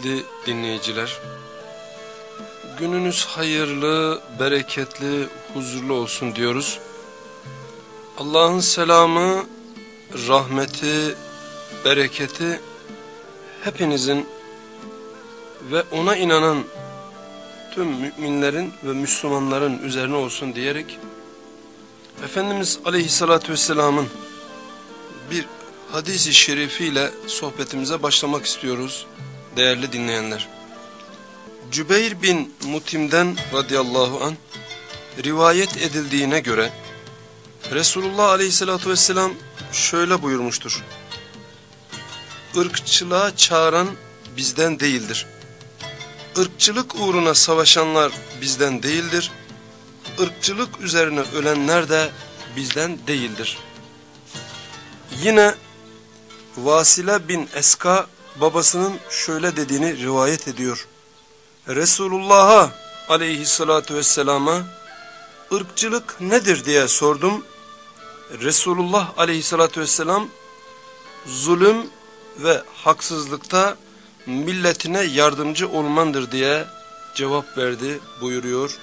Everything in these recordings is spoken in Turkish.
kıymetli dinleyiciler, gününüz hayırlı, bereketli, huzurlu olsun diyoruz. Allah'ın selamı, rahmeti, bereketi hepinizin ve ona inanan tüm müminlerin ve Müslümanların üzerine olsun diyerek Efendimiz Aleyhisselatü Vesselam'ın bir hadisi şerifiyle sohbetimize başlamak istiyoruz değerli dinleyenler. Cübeyr bin Mutim'den radıyallahu an rivayet edildiğine göre Resulullah aleyhissalatü vesselam şöyle buyurmuştur. Irkçılığa çağıran bizden değildir. Irkçılık uğruna savaşanlar bizden değildir. Irkçılık üzerine ölenler de bizden değildir. Yine Vasile bin Eska babasının şöyle dediğini rivayet ediyor. Resulullah'a aleyhissalatü vesselama ırkçılık nedir diye sordum. Resulullah aleyhissalatü vesselam zulüm ve haksızlıkta milletine yardımcı olmandır diye cevap verdi buyuruyor.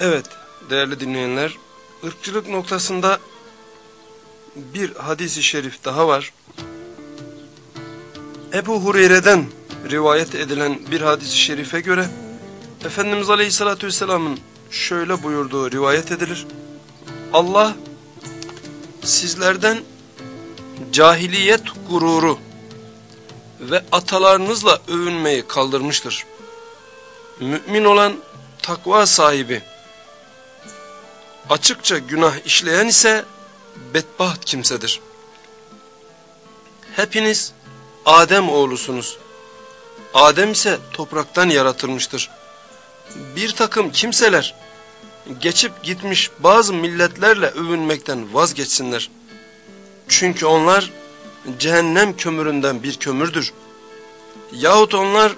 Evet değerli dinleyenler ırkçılık noktasında bir hadisi şerif daha var. Ebu Hureyre'den rivayet edilen bir hadisi şerife göre Efendimiz Aleyhisselatü Vesselam'ın şöyle buyurduğu rivayet edilir. Allah sizlerden cahiliyet gururu ve atalarınızla övünmeyi kaldırmıştır. Mümin olan takva sahibi, açıkça günah işleyen ise bedbaht kimsedir. Hepiniz Adem oğlusunuz. Adem ise topraktan yaratılmıştır. Bir takım kimseler geçip gitmiş bazı milletlerle övünmekten vazgeçsinler. Çünkü onlar cehennem kömüründen bir kömürdür. Yahut onlar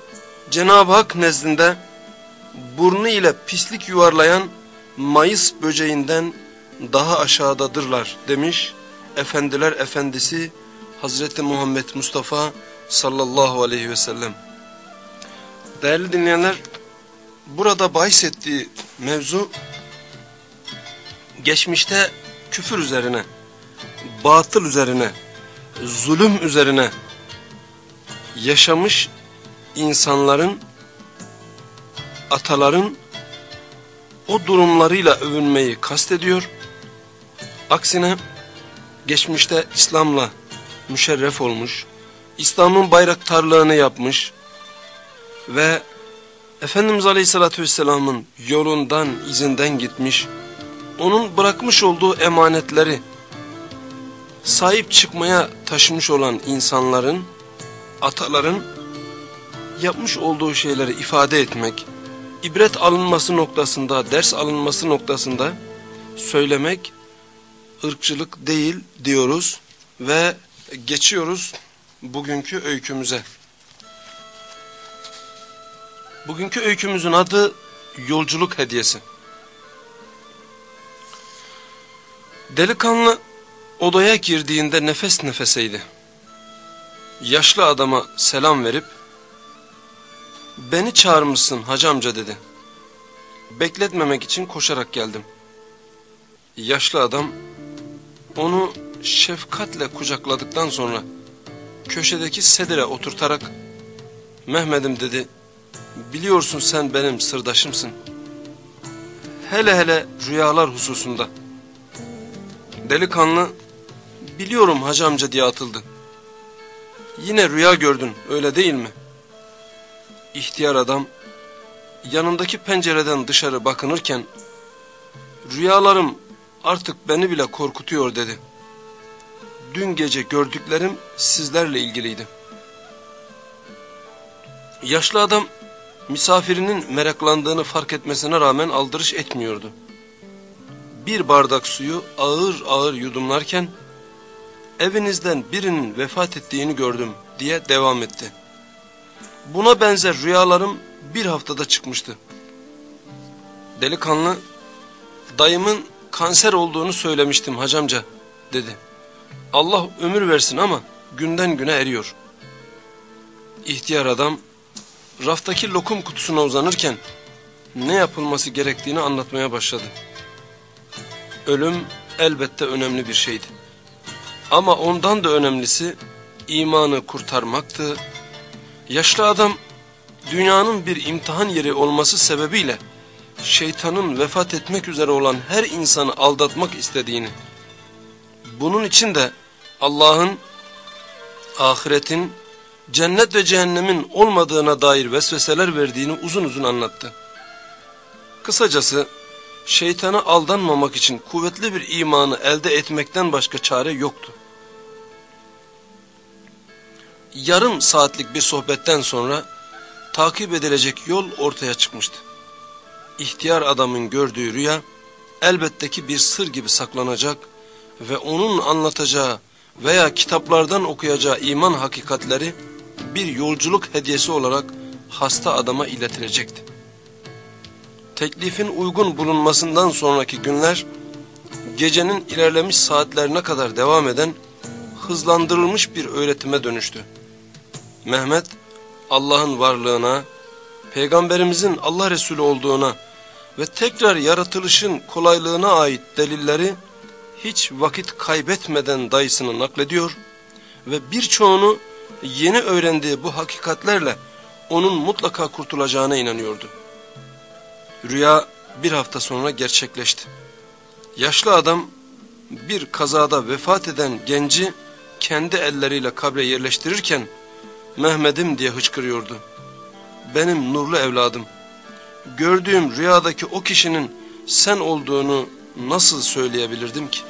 Cenab-ı Hak nezdinde burnu ile pislik yuvarlayan mayıs böceğinden daha aşağıdadırlar demiş Efendiler Efendisi Hazreti Muhammed Mustafa sallallahu aleyhi ve sellem. Değerli dinleyenler burada bahis ettiği mevzu geçmişte küfür üzerine, batıl üzerine, zulüm üzerine yaşamış insanların, ataların o durumlarıyla övünmeyi kastediyor. Aksine geçmişte İslam'la müşerref olmuş, İslam'ın bayraktarlığını yapmış ve Efendimiz Aleyhisselatü Vesselam'ın yolundan, izinden gitmiş, onun bırakmış olduğu emanetleri sahip çıkmaya taşımış olan insanların, ataların yapmış olduğu şeyleri ifade etmek, ibret alınması noktasında, ders alınması noktasında söylemek ırkçılık değil diyoruz ve geçiyoruz bugünkü öykümüze. Bugünkü öykümüzün adı yolculuk hediyesi. Delikanlı odaya girdiğinde nefes nefeseydi. Yaşlı adama selam verip beni çağırmışsın hacı amca dedi. Bekletmemek için koşarak geldim. Yaşlı adam onu şefkatle kucakladıktan sonra köşedeki sedire oturtarak Mehmet'im dedi biliyorsun sen benim sırdaşımsın. Hele hele rüyalar hususunda. Delikanlı biliyorum hacı amca diye atıldı. Yine rüya gördün öyle değil mi? İhtiyar adam yanındaki pencereden dışarı bakınırken rüyalarım artık beni bile korkutuyor dedi. Dün gece gördüklerim sizlerle ilgiliydi. Yaşlı adam misafirinin meraklandığını fark etmesine rağmen aldırış etmiyordu. Bir bardak suyu ağır ağır yudumlarken evinizden birinin vefat ettiğini gördüm diye devam etti. Buna benzer rüyalarım bir haftada çıkmıştı. Delikanlı dayımın kanser olduğunu söylemiştim hacamca dedi. Allah ömür versin ama günden güne eriyor. İhtiyar adam raftaki lokum kutusuna uzanırken ne yapılması gerektiğini anlatmaya başladı. Ölüm elbette önemli bir şeydi. Ama ondan da önemlisi imanı kurtarmaktı. Yaşlı adam dünyanın bir imtihan yeri olması sebebiyle şeytanın vefat etmek üzere olan her insanı aldatmak istediğini, bunun için de Allah'ın, ahiretin, cennet ve cehennemin olmadığına dair vesveseler verdiğini uzun uzun anlattı. Kısacası şeytana aldanmamak için kuvvetli bir imanı elde etmekten başka çare yoktu. Yarım saatlik bir sohbetten sonra takip edilecek yol ortaya çıkmıştı. İhtiyar adamın gördüğü rüya elbette ki bir sır gibi saklanacak ve onun anlatacağı veya kitaplardan okuyacağı iman hakikatleri bir yolculuk hediyesi olarak hasta adama iletilecekti. Teklifin uygun bulunmasından sonraki günler gecenin ilerlemiş saatlerine kadar devam eden hızlandırılmış bir öğretime dönüştü. Mehmet Allah'ın varlığına, Peygamberimizin Allah Resulü olduğuna ve tekrar yaratılışın kolaylığına ait delilleri hiç vakit kaybetmeden dayısını naklediyor ve birçoğunu yeni öğrendiği bu hakikatlerle onun mutlaka kurtulacağına inanıyordu. Rüya bir hafta sonra gerçekleşti. Yaşlı adam bir kazada vefat eden genci kendi elleriyle kabre yerleştirirken Mehmet'im diye hıçkırıyordu. Benim nurlu evladım, gördüğüm rüyadaki o kişinin sen olduğunu nasıl söyleyebilirdim ki?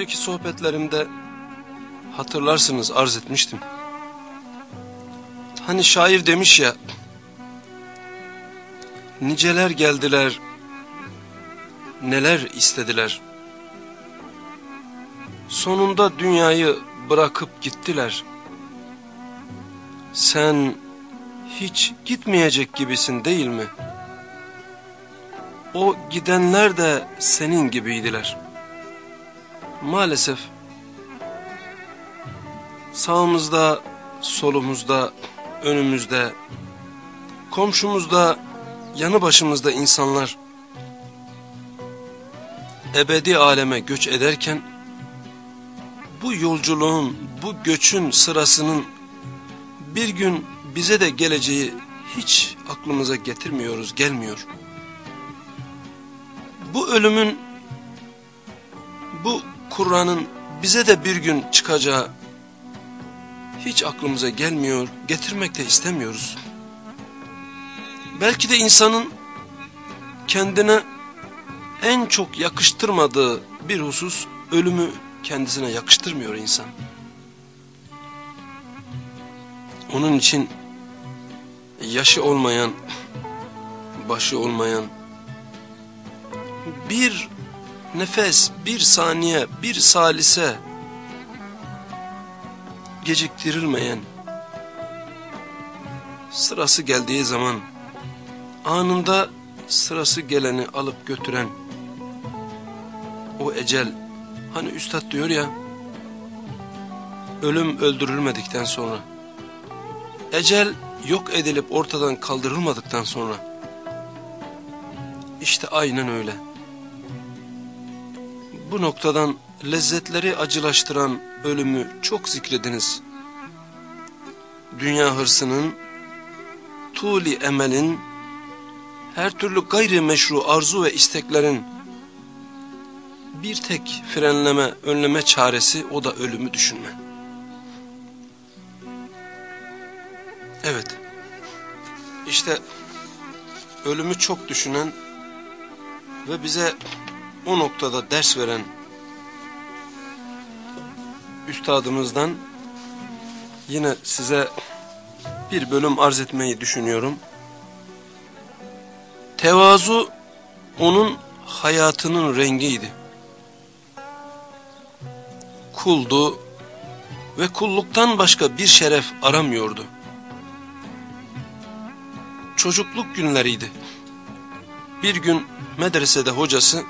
Önceki sohbetlerimde hatırlarsınız arz etmiştim. Hani şair demiş ya, niceler geldiler, neler istediler. Sonunda dünyayı bırakıp gittiler. Sen hiç gitmeyecek gibisin değil mi?'' O gidenler de senin gibiydiler. Maalesef. Sağımızda, solumuzda, önümüzde, komşumuzda, yanı başımızda insanlar ebedi aleme göç ederken bu yolculuğun, bu göçün sırasının bir gün bize de geleceği hiç aklımıza getirmiyoruz, gelmiyor. Bu ölümün, bu Kur'an'ın bize de bir gün çıkacağı hiç aklımıza gelmiyor, getirmek de istemiyoruz. Belki de insanın kendine en çok yakıştırmadığı bir husus ölümü kendisine yakıştırmıyor insan. Onun için yaşı olmayan, başı olmayan, bir nefes, bir saniye, bir salise geciktirilmeyen, sırası geldiği zaman anında sırası geleni alıp götüren o ecel, hani üstad diyor ya, ölüm öldürülmedikten sonra, ecel yok edilip ortadan kaldırılmadıktan sonra, işte aynen öyle bu noktadan lezzetleri acılaştıran ölümü çok zikrediniz. Dünya hırsının, tuli emelin, her türlü gayri meşru arzu ve isteklerin bir tek frenleme, önleme çaresi o da ölümü düşünme. Evet, işte ölümü çok düşünen ve bize o noktada ders veren üstadımızdan yine size bir bölüm arz etmeyi düşünüyorum. Tevazu onun hayatının rengiydi. Kuldu ve kulluktan başka bir şeref aramıyordu. Çocukluk günleriydi. Bir gün medresede hocası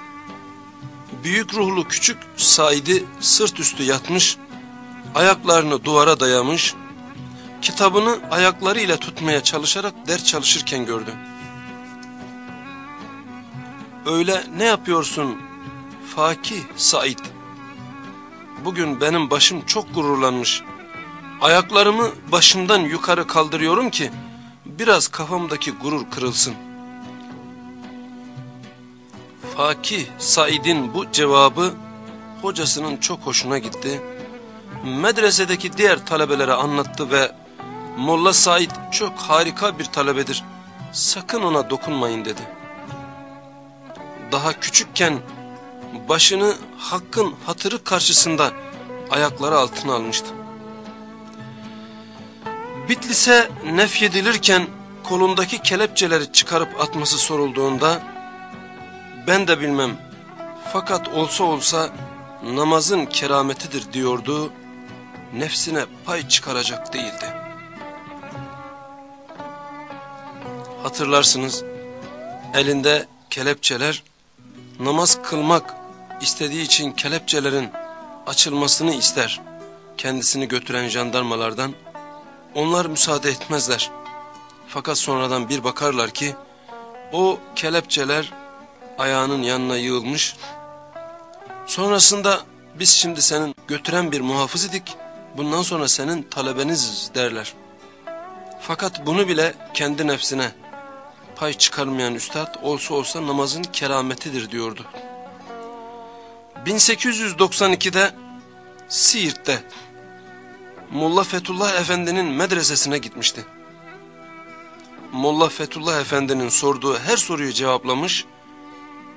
büyük ruhlu küçük Said'i sırt üstü yatmış, ayaklarını duvara dayamış, kitabını ayaklarıyla tutmaya çalışarak ders çalışırken gördü. Öyle ne yapıyorsun Fakih Said? Bugün benim başım çok gururlanmış. Ayaklarımı başımdan yukarı kaldırıyorum ki biraz kafamdaki gurur kırılsın. Fakih Said'in bu cevabı hocasının çok hoşuna gitti. Medresedeki diğer talebelere anlattı ve Molla Said çok harika bir talebedir. Sakın ona dokunmayın dedi. Daha küçükken başını hakkın hatırı karşısında ayakları altına almıştı. Bitlis'e nefyedilirken kolundaki kelepçeleri çıkarıp atması sorulduğunda ben de bilmem fakat olsa olsa namazın kerametidir diyordu nefsine pay çıkaracak değildi. Hatırlarsınız elinde kelepçeler namaz kılmak istediği için kelepçelerin açılmasını ister. Kendisini götüren jandarmalardan onlar müsaade etmezler. Fakat sonradan bir bakarlar ki o kelepçeler ayağının yanına yığılmış. Sonrasında biz şimdi senin götüren bir muhafız idik. Bundan sonra senin talebeniz derler. Fakat bunu bile kendi nefsine pay çıkarmayan üstad olsa olsa namazın kerametidir diyordu. 1892'de Siirt'te Molla Fethullah Efendi'nin medresesine gitmişti. Molla Fethullah Efendi'nin sorduğu her soruyu cevaplamış,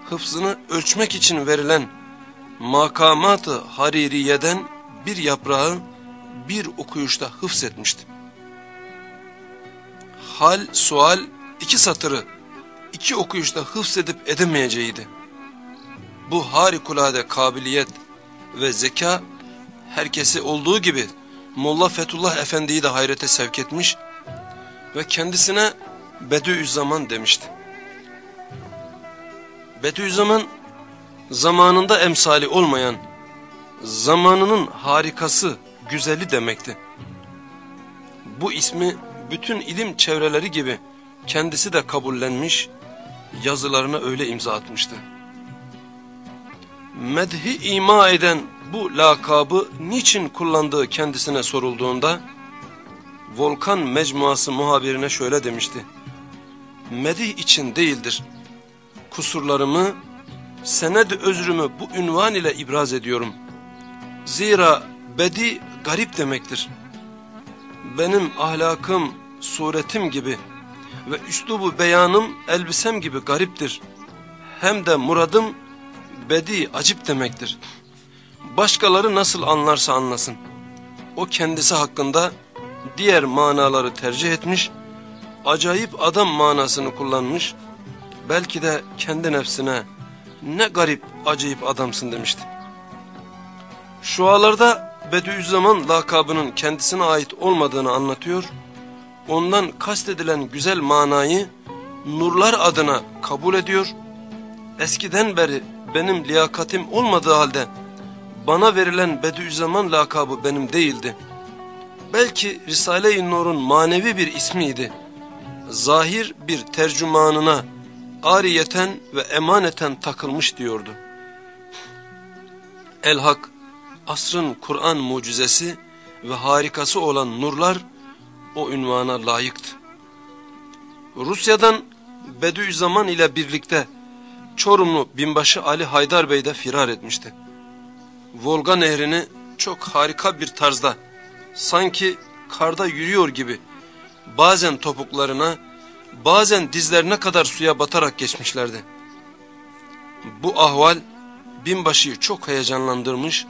hıfzını ölçmek için verilen makamat-ı haririyeden bir yaprağı bir okuyuşta hıfz etmişti. Hal, sual iki satırı iki okuyuşta hıfz edip edemeyeceğiydi. Bu harikulade kabiliyet ve zeka herkesi olduğu gibi Molla Fethullah Efendi'yi de hayrete sevk etmiş ve kendisine Bediüzzaman demişti. Bediüzzaman zamanında emsali olmayan, zamanının harikası, güzeli demekti. Bu ismi bütün ilim çevreleri gibi kendisi de kabullenmiş, yazılarına öyle imza atmıştı. Medhi ima eden bu lakabı niçin kullandığı kendisine sorulduğunda, Volkan Mecmuası muhabirine şöyle demişti. Medih için değildir. Kusurlarımı, sened özrümü bu ünvan ile ibraz ediyorum. Zira bedi garip demektir. Benim ahlakım, suretim gibi ve üslubu beyanım elbisem gibi gariptir. Hem de muradım bedi acip demektir. Başkaları nasıl anlarsa anlasın. O kendisi hakkında diğer manaları tercih etmiş, acayip adam manasını kullanmış, belki de kendi nefsine ne garip acayip adamsın demişti. Şualarda Bediüzzaman lakabının kendisine ait olmadığını anlatıyor ondan kastedilen güzel manayı nurlar adına kabul ediyor. Eskiden beri benim liyakatim olmadığı halde bana verilen Bediüzzaman lakabı benim değildi. Belki Risale-i Nur'un manevi bir ismiydi. Zahir bir tercümanına ariyeten ve emaneten takılmış diyordu. El-Hak, asrın Kur'an mucizesi ve harikası olan nurlar o ünvana layıktı. Rusya'dan Bediüzzaman ile birlikte Çorumlu binbaşı Ali Haydar Bey de firar etmişti. Volga nehrini çok harika bir tarzda sanki karda yürüyor gibi bazen topuklarına bazen dizlerine kadar suya batarak geçmişlerdi. Bu ahval binbaşıyı çok heyecanlandırmış,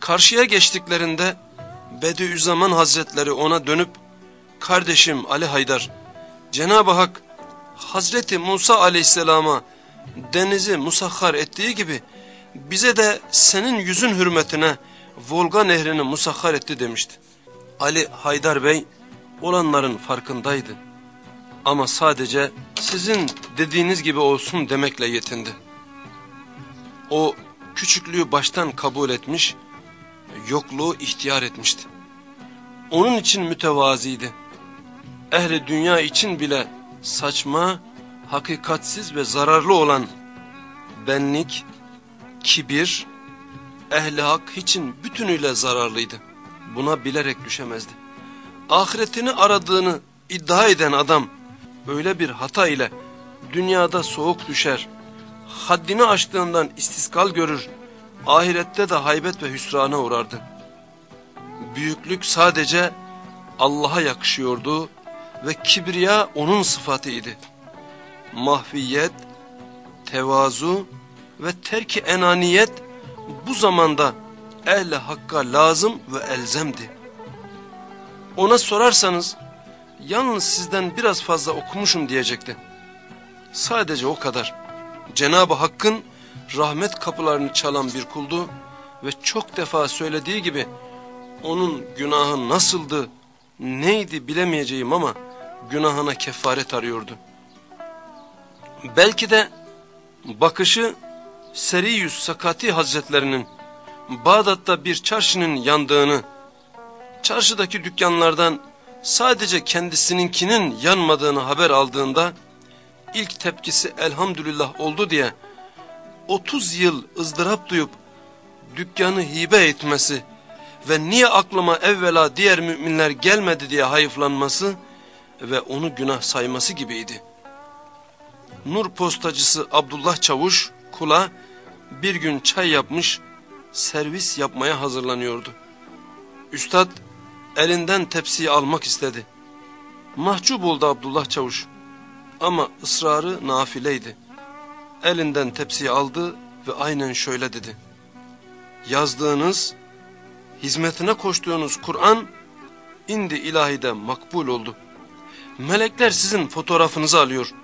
karşıya geçtiklerinde Bediüzzaman Hazretleri ona dönüp, kardeşim Ali Haydar, Cenab-ı Hak Hazreti Musa Aleyhisselam'a denizi musahhar ettiği gibi bize de senin yüzün hürmetine Volga nehrini musahhar etti demişti. Ali Haydar Bey olanların farkındaydı. Ama sadece sizin dediğiniz gibi olsun demekle yetindi. O küçüklüğü baştan kabul etmiş, yokluğu ihtiyar etmişti. Onun için mütevaziydi. Ehli dünya için bile saçma, hakikatsiz ve zararlı olan benlik, kibir, ehli hak için bütünüyle zararlıydı. Buna bilerek düşemezdi. Ahiretini aradığını iddia eden adam öyle bir hata ile dünyada soğuk düşer, haddini aştığından istiskal görür, ahirette de haybet ve hüsrana uğrardı. Büyüklük sadece Allah'a yakışıyordu ve kibriya onun sıfatıydı. Mahfiyet, tevazu ve terki enaniyet bu zamanda ehl hakka lazım ve elzemdi. Ona sorarsanız yalnız sizden biraz fazla okumuşum diyecekti. Sadece o kadar. Cenab-ı Hakk'ın rahmet kapılarını çalan bir kuldu ve çok defa söylediği gibi onun günahı nasıldı, neydi bilemeyeceğim ama günahına kefaret arıyordu. Belki de bakışı Seriyüz Sakati Hazretlerinin Bağdat'ta bir çarşının yandığını, çarşıdaki dükkanlardan sadece kendisininkinin yanmadığını haber aldığında ilk tepkisi elhamdülillah oldu diye 30 yıl ızdırap duyup dükkanı hibe etmesi ve niye aklıma evvela diğer müminler gelmedi diye hayıflanması ve onu günah sayması gibiydi. Nur postacısı Abdullah Çavuş kula bir gün çay yapmış servis yapmaya hazırlanıyordu. Üstad elinden tepsiyi almak istedi. Mahcup oldu Abdullah Çavuş ama ısrarı nafileydi. Elinden tepsiyi aldı ve aynen şöyle dedi. Yazdığınız, hizmetine koştuğunuz Kur'an indi ilahide makbul oldu. Melekler sizin fotoğrafınızı alıyor.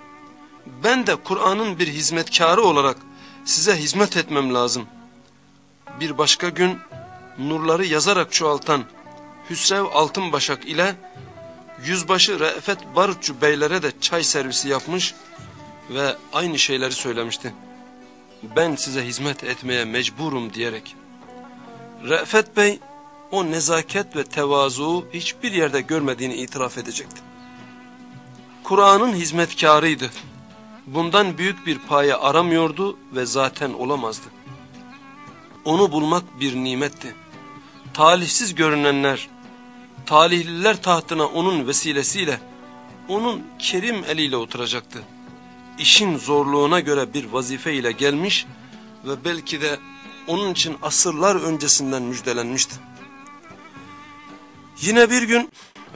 Ben de Kur'an'ın bir hizmetkarı olarak size hizmet etmem lazım. Bir başka gün nurları yazarak çoğaltan Hüsrev Altınbaşak ile Yüzbaşı Re'fet Barutçu beylere de çay servisi yapmış ve aynı şeyleri söylemişti. Ben size hizmet etmeye mecburum diyerek. Re'fet Bey o nezaket ve tevazu hiçbir yerde görmediğini itiraf edecekti. Kur'an'ın hizmetkarıydı. Bundan büyük bir paye aramıyordu ve zaten olamazdı. Onu bulmak bir nimetti. Talihsiz görünenler, talihliler tahtına onun vesilesiyle, onun kerim eliyle oturacaktı. İşin zorluğuna göre bir vazife ile gelmiş ve belki de onun için asırlar öncesinden müjdelenmişti. Yine bir gün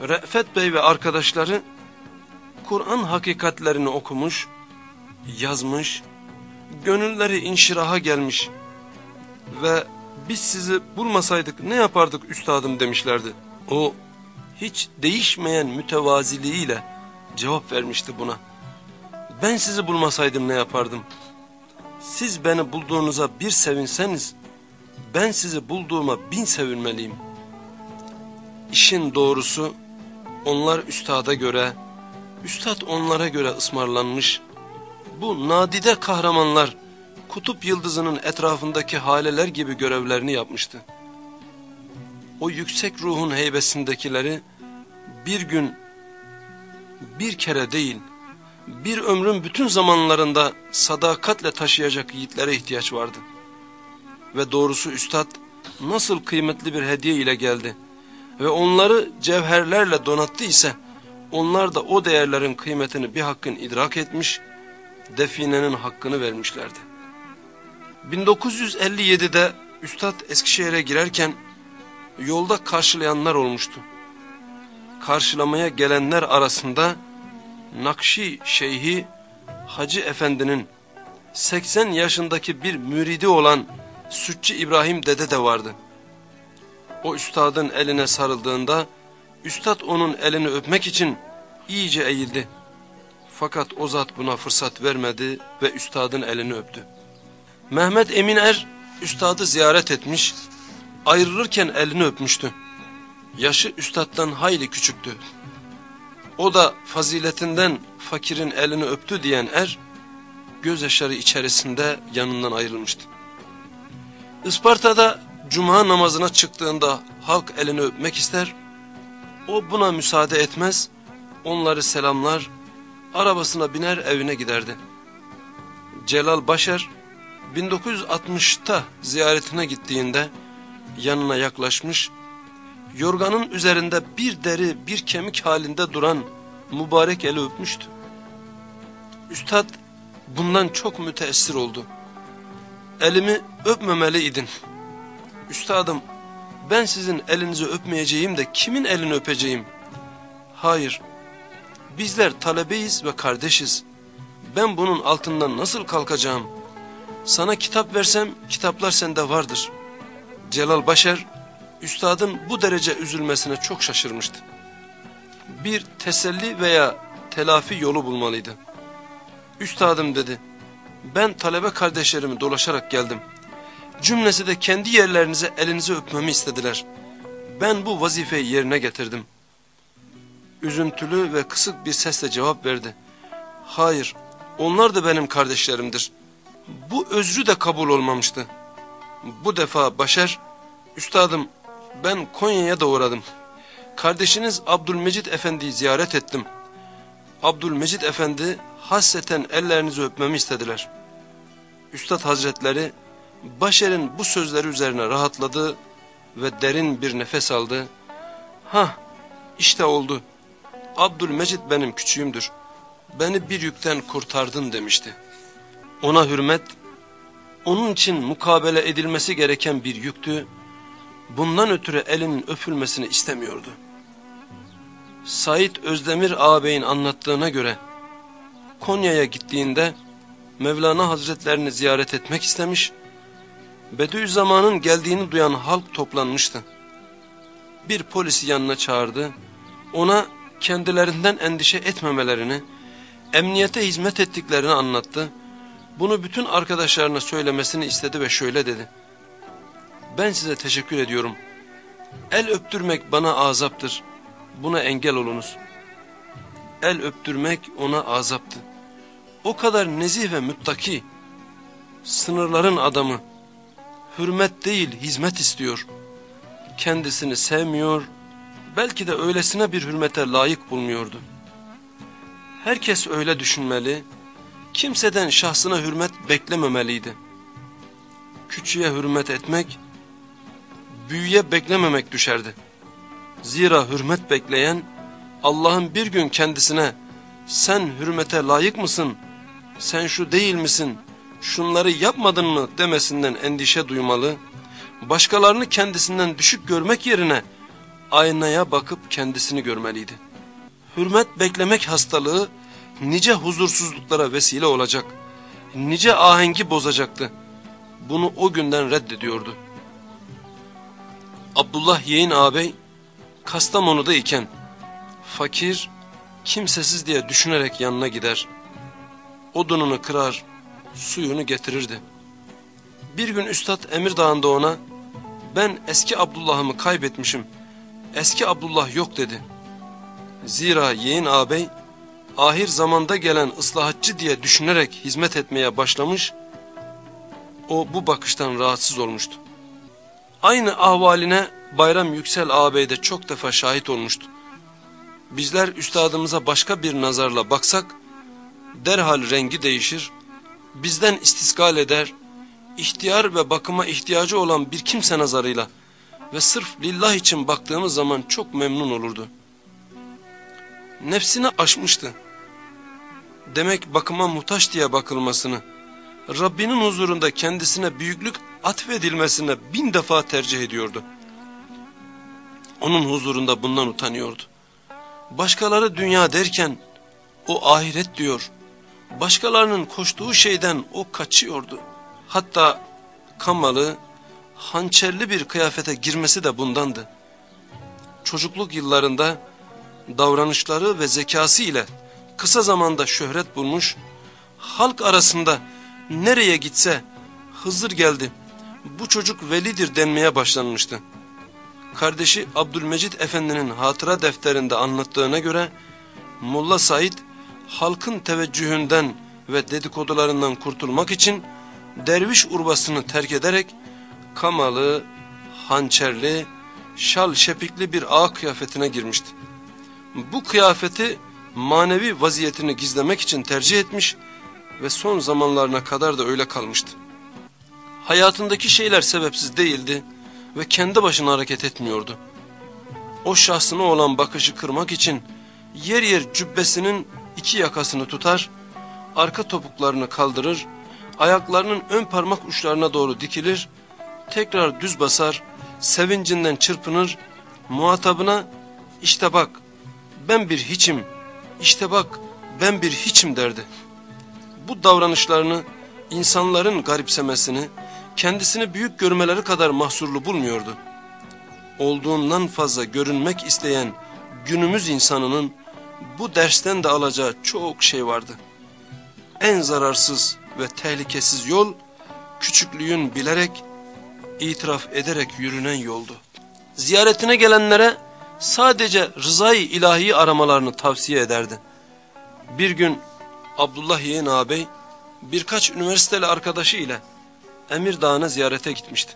Re'fet Bey ve arkadaşları Kur'an hakikatlerini okumuş, yazmış, gönülleri inşiraha gelmiş ve biz sizi bulmasaydık ne yapardık üstadım demişlerdi. O hiç değişmeyen mütevaziliğiyle cevap vermişti buna. Ben sizi bulmasaydım ne yapardım? Siz beni bulduğunuza bir sevinseniz, ben sizi bulduğuma bin sevinmeliyim. İşin doğrusu, onlar üstada göre, üstad onlara göre ısmarlanmış, bu nadide kahramanlar, kutup yıldızının etrafındaki haleler gibi görevlerini yapmıştı. O yüksek ruhun heybesindekileri bir gün, bir kere değil, bir ömrün bütün zamanlarında sadakatle taşıyacak yiğitlere ihtiyaç vardı. Ve doğrusu üstad nasıl kıymetli bir hediye ile geldi ve onları cevherlerle donattı ise onlar da o değerlerin kıymetini bir hakkın idrak etmiş definenin hakkını vermişlerdi. 1957'de Üstad Eskişehir'e girerken yolda karşılayanlar olmuştu. Karşılamaya gelenler arasında Nakşi Şeyhi Hacı Efendi'nin 80 yaşındaki bir müridi olan Sütçü İbrahim Dede de vardı. O üstadın eline sarıldığında üstad onun elini öpmek için iyice eğildi. Fakat o zat buna fırsat vermedi ve üstadın elini öptü. Mehmet Emin Er üstadı ziyaret etmiş, ayrılırken elini öpmüştü. Yaşı üstadtan hayli küçüktü. O da faziletinden fakirin elini öptü diyen er, gözyaşları içerisinde yanından ayrılmıştı. Isparta'da cuma namazına çıktığında halk elini öpmek ister, o buna müsaade etmez, onları selamlar, arabasına biner evine giderdi. Celal Başer 1960'ta ziyaretine gittiğinde yanına yaklaşmış, yorganın üzerinde bir deri bir kemik halinde duran mübarek eli öpmüştü. Üstad bundan çok müteessir oldu. Elimi öpmemeliydin. Üstadım ben sizin elinizi öpmeyeceğim de kimin elini öpeceğim? Hayır bizler talebeyiz ve kardeşiz. Ben bunun altından nasıl kalkacağım? Sana kitap versem kitaplar sende vardır. Celal Başer üstadın bu derece üzülmesine çok şaşırmıştı. Bir teselli veya telafi yolu bulmalıydı. Üstadım dedi, ben talebe kardeşlerimi dolaşarak geldim. Cümlesi de kendi yerlerinize elinizi öpmemi istediler. Ben bu vazifeyi yerine getirdim. Üzüntülü ve kısık bir sesle cevap verdi. Hayır, onlar da benim kardeşlerimdir. Bu özrü de kabul olmamıştı. Bu defa Başar, Üstadım ben Konya'ya da uğradım. Kardeşiniz Abdülmecid Efendi'yi ziyaret ettim. Abdülmecid Efendi hasreten ellerinizi öpmemi istediler. Üstad Hazretleri Başer'in bu sözleri üzerine rahatladı ve derin bir nefes aldı. Ha işte oldu. Abdülmecid benim küçüğümdür. Beni bir yükten kurtardın demişti. Ona hürmet, onun için mukabele edilmesi gereken bir yüktü. Bundan ötürü elinin öpülmesini istemiyordu. Said Özdemir ağabeyin anlattığına göre Konya'ya gittiğinde Mevlana Hazretlerini ziyaret etmek istemiş, Bediüzzaman'ın geldiğini duyan halk toplanmıştı. Bir polisi yanına çağırdı, ona kendilerinden endişe etmemelerini, emniyete hizmet ettiklerini anlattı. Bunu bütün arkadaşlarına söylemesini istedi ve şöyle dedi. Ben size teşekkür ediyorum. El öptürmek bana azaptır. Buna engel olunuz. El öptürmek ona azaptı. O kadar nezih ve müttaki, sınırların adamı, hürmet değil hizmet istiyor. Kendisini sevmiyor, belki de öylesine bir hürmete layık bulmuyordu. Herkes öyle düşünmeli, kimseden şahsına hürmet beklememeliydi. Küçüğe hürmet etmek, büyüye beklememek düşerdi. Zira hürmet bekleyen, Allah'ın bir gün kendisine, sen hürmete layık mısın, sen şu değil misin, şunları yapmadın mı demesinden endişe duymalı, başkalarını kendisinden düşük görmek yerine, aynaya bakıp kendisini görmeliydi. Hürmet beklemek hastalığı nice huzursuzluklara vesile olacak, nice ahengi bozacaktı. Bunu o günden reddediyordu. Abdullah Yeğin ağabey Kastamonu'da iken fakir, kimsesiz diye düşünerek yanına gider. Odununu kırar, suyunu getirirdi. Bir gün Üstad Emirdağ'ında ona ben eski Abdullah'ımı kaybetmişim, eski Abdullah yok dedi. Zira yeğen ağabey ahir zamanda gelen ıslahatçı diye düşünerek hizmet etmeye başlamış, o bu bakıştan rahatsız olmuştu. Aynı ahvaline Bayram Yüksel ağabey de çok defa şahit olmuştu. Bizler üstadımıza başka bir nazarla baksak, derhal rengi değişir, bizden istiskal eder, ihtiyar ve bakıma ihtiyacı olan bir kimse nazarıyla ve sırf lillah için baktığımız zaman çok memnun olurdu. Nefsini aşmıştı. Demek bakıma muhtaç diye bakılmasını, Rabbinin huzurunda kendisine büyüklük atfedilmesine bin defa tercih ediyordu. Onun huzurunda bundan utanıyordu. Başkaları dünya derken o ahiret diyor. Başkalarının koştuğu şeyden o kaçıyordu. Hatta kamalı, hançerli bir kıyafete girmesi de bundandı. Çocukluk yıllarında davranışları ve zekası ile kısa zamanda şöhret bulmuş, halk arasında nereye gitse Hızır geldi, bu çocuk velidir denmeye başlanmıştı. Kardeşi Abdülmecit Efendi'nin hatıra defterinde anlattığına göre Molla Said halkın teveccühünden ve dedikodularından kurtulmak için derviş urbasını terk ederek kamalı, hançerli, şal şepikli bir ağ kıyafetine girmişti. Bu kıyafeti manevi vaziyetini gizlemek için tercih etmiş ve son zamanlarına kadar da öyle kalmıştı. Hayatındaki şeyler sebepsiz değildi ve kendi başına hareket etmiyordu. O şahsına olan bakışı kırmak için yer yer cübbesinin iki yakasını tutar, arka topuklarını kaldırır, ayaklarının ön parmak uçlarına doğru dikilir, tekrar düz basar, sevincinden çırpınır, muhatabına işte bak ben bir hiçim, işte bak ben bir hiçim derdi. Bu davranışlarını insanların garipsemesini, kendisini büyük görmeleri kadar mahsurlu bulmuyordu. Olduğundan fazla görünmek isteyen günümüz insanının bu dersten de alacağı çok şey vardı. En zararsız ve tehlikesiz yol, küçüklüğün bilerek, itiraf ederek yürünen yoldu. Ziyaretine gelenlere sadece rızayı ilahi aramalarını tavsiye ederdi. Bir gün Abdullah Yeğen ağabey birkaç üniversiteli arkadaşı ile Emir Dağı'na ziyarete gitmişti.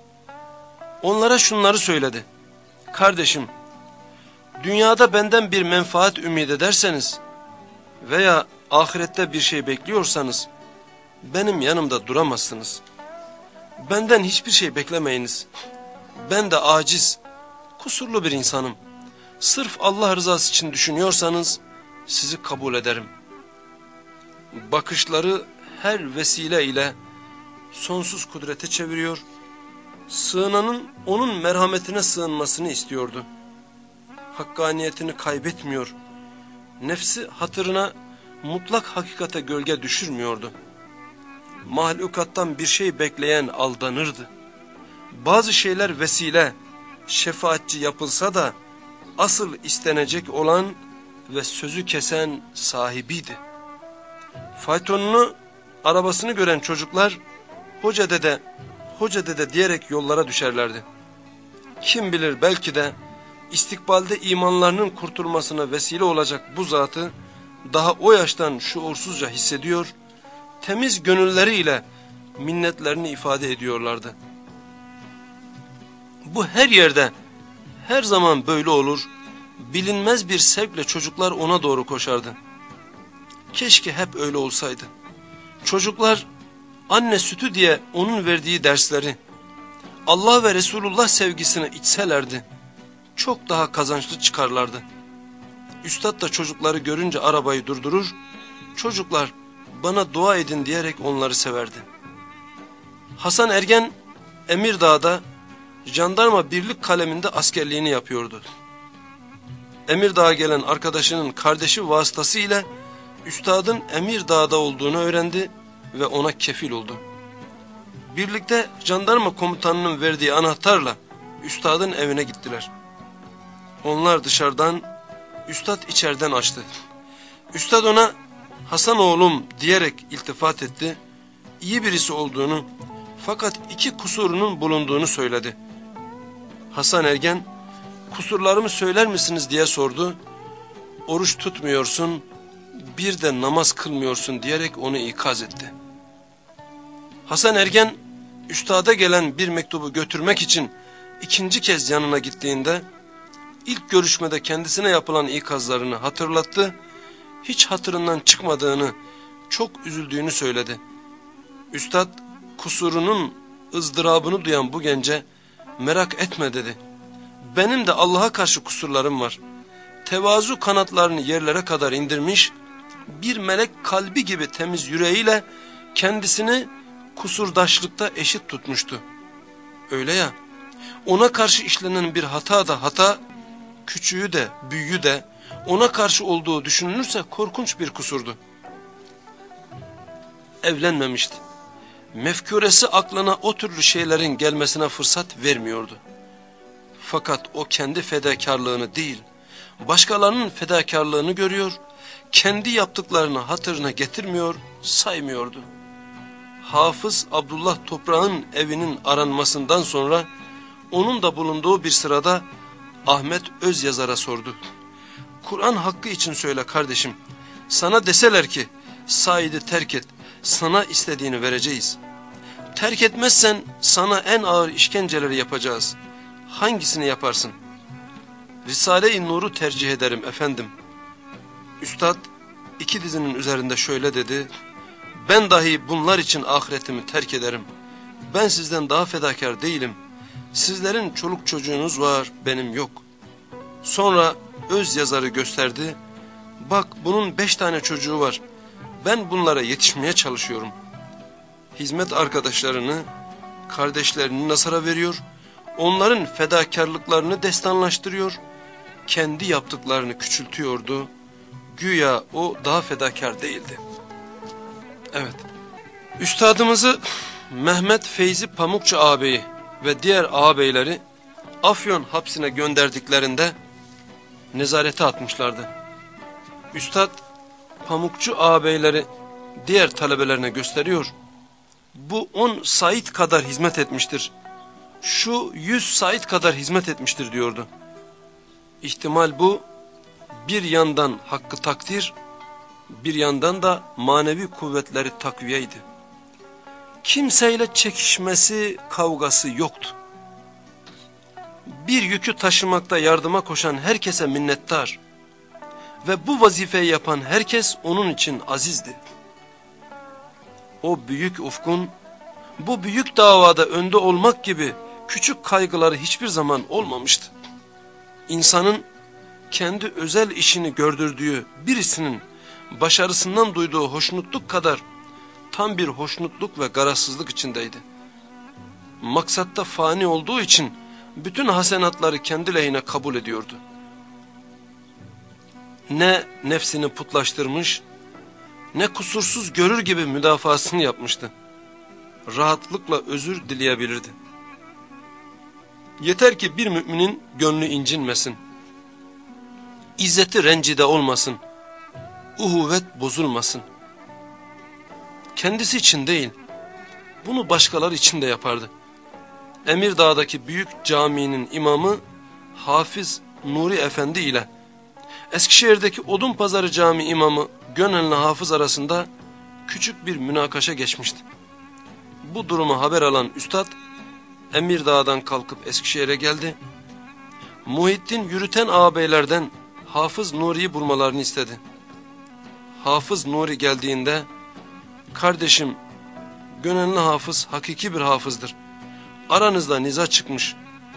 Onlara şunları söyledi. Kardeşim, dünyada benden bir menfaat ümit ederseniz veya ahirette bir şey bekliyorsanız benim yanımda duramazsınız. Benden hiçbir şey beklemeyiniz. Ben de aciz, kusurlu bir insanım. Sırf Allah rızası için düşünüyorsanız sizi kabul ederim. Bakışları her vesile ile sonsuz kudrete çeviriyor, sığınanın onun merhametine sığınmasını istiyordu. Hakkaniyetini kaybetmiyor, nefsi hatırına mutlak hakikate gölge düşürmüyordu. Mahlukattan bir şey bekleyen aldanırdı. Bazı şeyler vesile, şefaatçi yapılsa da asıl istenecek olan ve sözü kesen sahibiydi. Faytonunu, arabasını gören çocuklar hoca dede, hoca dede diyerek yollara düşerlerdi. Kim bilir belki de istikbalde imanlarının kurtulmasına vesile olacak bu zatı daha o yaştan şuursuzca hissediyor, temiz gönülleriyle minnetlerini ifade ediyorlardı. Bu her yerde, her zaman böyle olur, bilinmez bir sevkle çocuklar ona doğru koşardı. Keşke hep öyle olsaydı. Çocuklar anne sütü diye onun verdiği dersleri, Allah ve Resulullah sevgisini içselerdi, çok daha kazançlı çıkarlardı. Üstad da çocukları görünce arabayı durdurur, çocuklar bana dua edin diyerek onları severdi. Hasan Ergen Emirdağ'da jandarma birlik kaleminde askerliğini yapıyordu. Emirdağ'a gelen arkadaşının kardeşi vasıtasıyla üstadın Emirdağ'da olduğunu öğrendi ve ona kefil oldu. Birlikte jandarma komutanının verdiği anahtarla üstadın evine gittiler. Onlar dışarıdan, üstad içeriden açtı. Üstad ona Hasan oğlum diyerek iltifat etti. İyi birisi olduğunu fakat iki kusurunun bulunduğunu söyledi. Hasan Ergen kusurlarımı söyler misiniz diye sordu. Oruç tutmuyorsun bir de namaz kılmıyorsun diyerek onu ikaz etti. Hasan Ergen üstada gelen bir mektubu götürmek için ikinci kez yanına gittiğinde ilk görüşmede kendisine yapılan ikazlarını hatırlattı. Hiç hatırından çıkmadığını, çok üzüldüğünü söyledi. Üstad kusurunun ızdırabını duyan bu gence merak etme dedi. Benim de Allah'a karşı kusurlarım var. Tevazu kanatlarını yerlere kadar indirmiş, bir melek kalbi gibi temiz yüreğiyle kendisini kusurdaşlıkta eşit tutmuştu. Öyle ya, ona karşı işlenen bir hata da hata, küçüğü de büyüğü de ona karşı olduğu düşünülürse korkunç bir kusurdu. Evlenmemişti. Mefküresi aklına o türlü şeylerin gelmesine fırsat vermiyordu. Fakat o kendi fedakarlığını değil, başkalarının fedakarlığını görüyor, kendi yaptıklarını hatırına getirmiyor, saymıyordu. Hafız Abdullah Toprağ'ın evinin aranmasından sonra onun da bulunduğu bir sırada Ahmet Öz yazara sordu. Kur'an hakkı için söyle kardeşim. Sana deseler ki Said'i terk et sana istediğini vereceğiz. Terk etmezsen sana en ağır işkenceleri yapacağız. Hangisini yaparsın? Risale-i Nur'u tercih ederim efendim. Üstad iki dizinin üzerinde şöyle dedi. Ben dahi bunlar için ahiretimi terk ederim. Ben sizden daha fedakar değilim. Sizlerin çoluk çocuğunuz var, benim yok. Sonra öz yazarı gösterdi. Bak bunun beş tane çocuğu var. Ben bunlara yetişmeye çalışıyorum. Hizmet arkadaşlarını, kardeşlerini Nasar'a veriyor. Onların fedakarlıklarını destanlaştırıyor. Kendi yaptıklarını küçültüyordu. Güya o daha fedakar değildi. Evet. Üstadımızı Mehmet Feyzi Pamukçu ağabeyi ve diğer ağabeyleri Afyon hapsine gönderdiklerinde nezarete atmışlardı. Üstad Pamukçu ağabeyleri diğer talebelerine gösteriyor. Bu on Said kadar hizmet etmiştir. Şu yüz Said kadar hizmet etmiştir diyordu. İhtimal bu bir yandan hakkı takdir, bir yandan da manevi kuvvetleri takviyeydi. Kimseyle çekişmesi, kavgası yoktu. Bir yükü taşımakta yardıma koşan herkese minnettar ve bu vazifeyi yapan herkes onun için azizdi. O büyük ufkun, bu büyük davada önde olmak gibi küçük kaygıları hiçbir zaman olmamıştı. İnsanın kendi özel işini gördürdüğü birisinin başarısından duyduğu hoşnutluk kadar tam bir hoşnutluk ve garazsızlık içindeydi. Maksatta fani olduğu için bütün hasenatları kendi lehine kabul ediyordu. Ne nefsini putlaştırmış, ne kusursuz görür gibi müdafasını yapmıştı. Rahatlıkla özür dileyebilirdi. Yeter ki bir müminin gönlü incinmesin. İzzeti rencide olmasın. Uhuvvet bozulmasın. Kendisi için değil, bunu başkaları için de yapardı. Emirdağ'daki büyük caminin imamı Hafiz Nuri Efendi ile Eskişehir'deki Odun Pazarı Cami imamı Gönenli Hafız arasında küçük bir münakaşa geçmişti. Bu durumu haber alan üstad Emirdağ'dan kalkıp Eskişehir'e geldi. Muhittin yürüten ağabeylerden Hafız Nuri'yi bulmalarını istedi. Hafız Nuri geldiğinde kardeşim Gönenli Hafız hakiki bir hafızdır. Aranızda niza çıkmış.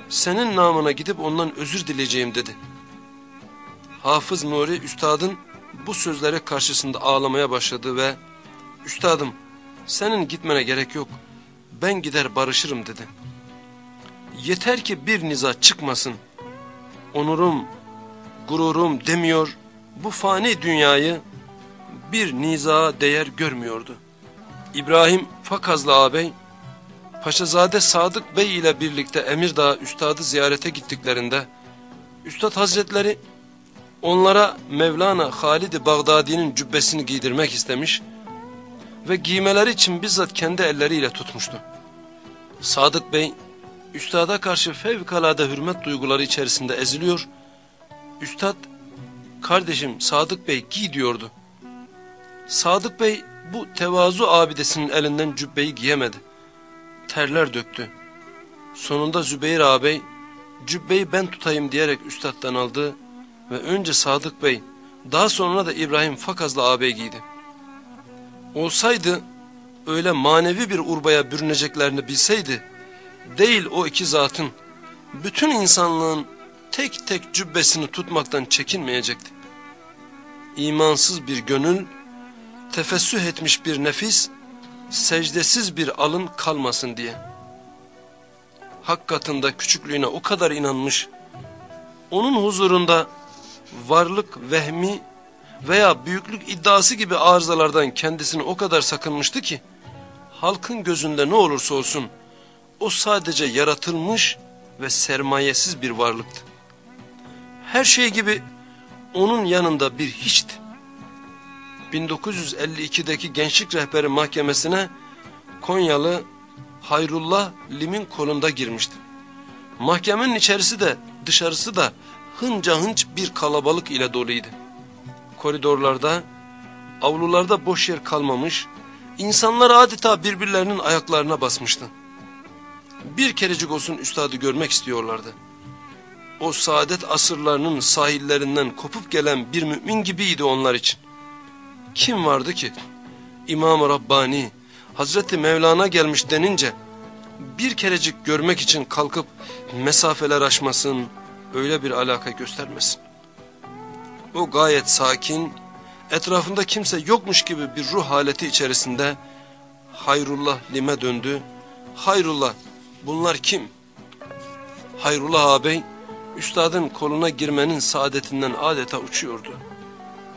Senin namına gidip ondan özür dileyeceğim dedi. Hafız Nuri üstadın bu sözlere karşısında ağlamaya başladı ve Üstadım senin gitmene gerek yok. Ben gider barışırım dedi. Yeter ki bir niza çıkmasın. Onurum, gururum demiyor. Bu fani dünyayı bir niza değer görmüyordu. İbrahim Fakazlı ağabey Paşazade Sadık Bey ile birlikte Emirdağ Üstad'ı ziyarete gittiklerinde Üstad Hazretleri onlara Mevlana Halid-i Bağdadi'nin cübbesini giydirmek istemiş ve giymeleri için bizzat kendi elleriyle tutmuştu. Sadık Bey üstada karşı fevkalade hürmet duyguları içerisinde eziliyor. Üstad kardeşim Sadık Bey giy diyordu. Sadık Bey bu tevazu abidesinin elinden cübbeyi giyemedi terler döktü. Sonunda Zübeyir ağabey cübbeyi ben tutayım diyerek üstaddan aldı ve önce Sadık Bey daha sonra da İbrahim Fakazlı ağabey giydi. Olsaydı öyle manevi bir urbaya bürüneceklerini bilseydi değil o iki zatın bütün insanlığın tek tek cübbesini tutmaktan çekinmeyecekti. İmansız bir gönül tefessüh etmiş bir nefis, secdesiz bir alın kalmasın diye. Hak katında küçüklüğüne o kadar inanmış, onun huzurunda varlık vehmi veya büyüklük iddiası gibi arızalardan kendisini o kadar sakınmıştı ki, halkın gözünde ne olursa olsun, o sadece yaratılmış ve sermayesiz bir varlıktı. Her şey gibi onun yanında bir hiçti. 1952'deki Gençlik Rehberi Mahkemesi'ne Konyalı Hayrullah Lim'in kolunda girmişti. Mahkemenin içerisi de dışarısı da hınca hınç bir kalabalık ile doluydu. Koridorlarda, avlularda boş yer kalmamış, insanlar adeta birbirlerinin ayaklarına basmıştı. Bir kerecik olsun üstadı görmek istiyorlardı. O saadet asırlarının sahillerinden kopup gelen bir mümin gibiydi onlar için. Kim vardı ki? İmam-ı Rabbani, Hazreti Mevlana gelmiş denince bir kerecik görmek için kalkıp mesafeler aşmasın, öyle bir alaka göstermesin. O gayet sakin, etrafında kimse yokmuş gibi bir ruh haleti içerisinde Hayrullah lime döndü. Hayrullah bunlar kim? Hayrullah ağabey üstadın koluna girmenin saadetinden adeta uçuyordu.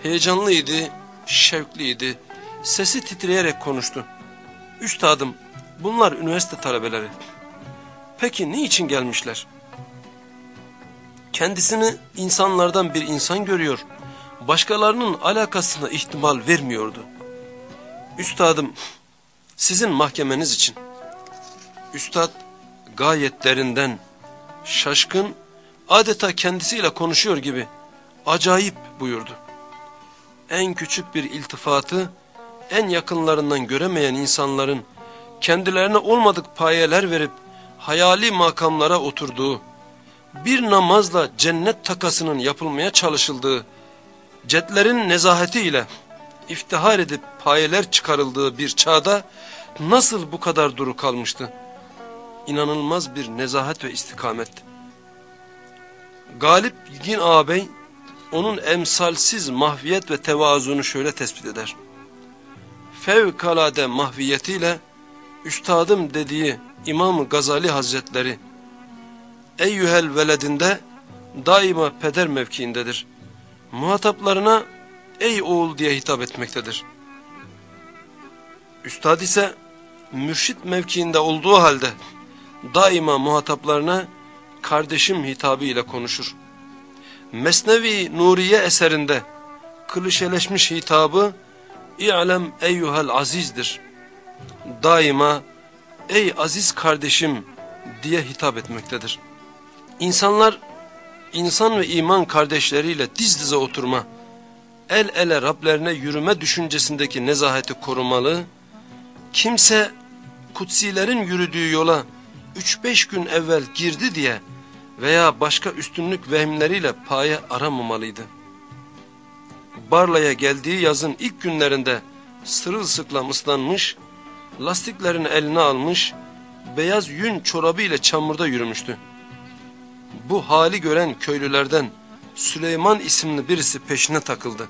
Heyecanlıydı, şevkliydi, sesi titreyerek konuştu. Üstadım bunlar üniversite talebeleri. Peki niçin gelmişler? Kendisini insanlardan bir insan görüyor, başkalarının alakasına ihtimal vermiyordu. Üstadım sizin mahkemeniz için. Üstad gayet derinden, şaşkın, adeta kendisiyle konuşuyor gibi acayip buyurdu. En küçük bir iltifatı en yakınlarından göremeyen insanların kendilerine olmadık payeler verip hayali makamlara oturduğu, bir namazla cennet takasının yapılmaya çalışıldığı, cetlerin nezahetiyle iftihar edip payeler çıkarıldığı bir çağda nasıl bu kadar duru kalmıştı? İnanılmaz bir nezahet ve istikamet. Galip Yigin ağabey onun emsalsiz mahviyet ve tevazunu şöyle tespit eder. Fevkalade mahviyetiyle üstadım dediği İmam Gazali Hazretleri Eyyühel veledinde daima peder mevkiindedir. Muhataplarına ey oğul diye hitap etmektedir. Üstad ise mürşit mevkiinde olduğu halde daima muhataplarına kardeşim hitabı ile konuşur. Mesnevi Nuriye eserinde klişeleşmiş hitabı İ'lem eyyuhel azizdir. Daima ey aziz kardeşim diye hitap etmektedir. İnsanlar insan ve iman kardeşleriyle diz dize oturma, el ele Rablerine yürüme düşüncesindeki nezaheti korumalı, kimse kutsilerin yürüdüğü yola 3-5 gün evvel girdi diye veya başka üstünlük vehimleriyle paye aramamalıydı. Barla'ya geldiği yazın ilk günlerinde sırılsıklam ıslanmış, lastiklerini eline almış, beyaz yün çorabı ile çamurda yürümüştü. Bu hali gören köylülerden Süleyman isimli birisi peşine takıldı.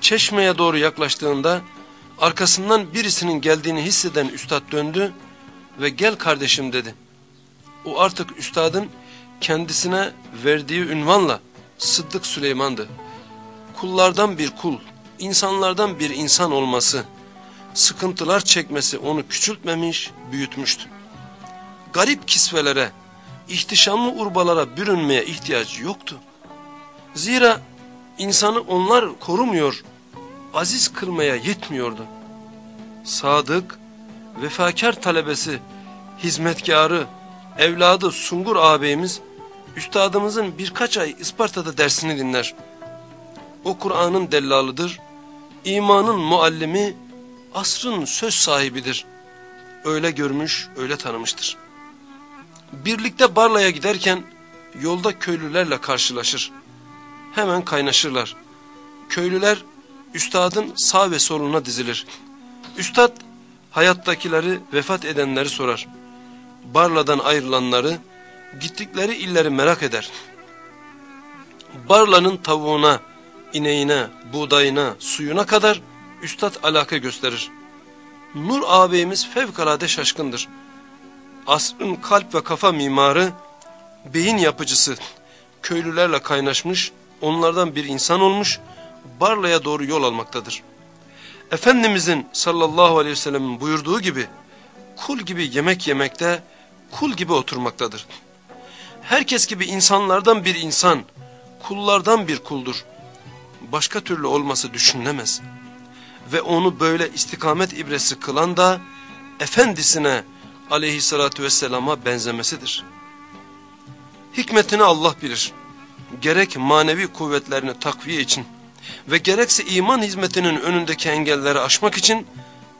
Çeşmeye doğru yaklaştığında arkasından birisinin geldiğini hisseden üstad döndü ve gel kardeşim dedi. O artık üstadın kendisine verdiği ünvanla Sıddık Süleyman'dı. Kullardan bir kul, insanlardan bir insan olması, sıkıntılar çekmesi onu küçültmemiş, büyütmüştü. Garip kisvelere, ihtişamlı urbalara bürünmeye ihtiyacı yoktu. Zira insanı onlar korumuyor, aziz kılmaya yetmiyordu. Sadık, vefakar talebesi, hizmetkarı, evladı Sungur ağabeyimiz, üstadımızın birkaç ay Isparta'da dersini dinler. O Kur'an'ın dellalıdır, imanın muallimi, asrın söz sahibidir. Öyle görmüş, öyle tanımıştır. Birlikte Barla'ya giderken yolda köylülerle karşılaşır. Hemen kaynaşırlar. Köylüler üstadın sağ ve soluna dizilir. Üstad hayattakileri vefat edenleri sorar. Barla'dan ayrılanları, gittikleri illeri merak eder. Barla'nın tavuğuna, ineğine, buğdayına, suyuna kadar üstad alaka gösterir. Nur ağabeyimiz fevkalade şaşkındır. Asrın kalp ve kafa mimarı, beyin yapıcısı, köylülerle kaynaşmış, onlardan bir insan olmuş, Barla'ya doğru yol almaktadır. Efendimizin sallallahu aleyhi ve sellem'in buyurduğu gibi, kul gibi yemek yemekte, kul gibi oturmaktadır. Herkes gibi insanlardan bir insan, kullardan bir kuldur. Başka türlü olması düşünülemez. Ve onu böyle istikamet ibresi kılan da, efendisine aleyhissalatü vesselama benzemesidir. Hikmetini Allah bilir. Gerek manevi kuvvetlerini takviye için ve gerekse iman hizmetinin önündeki engelleri aşmak için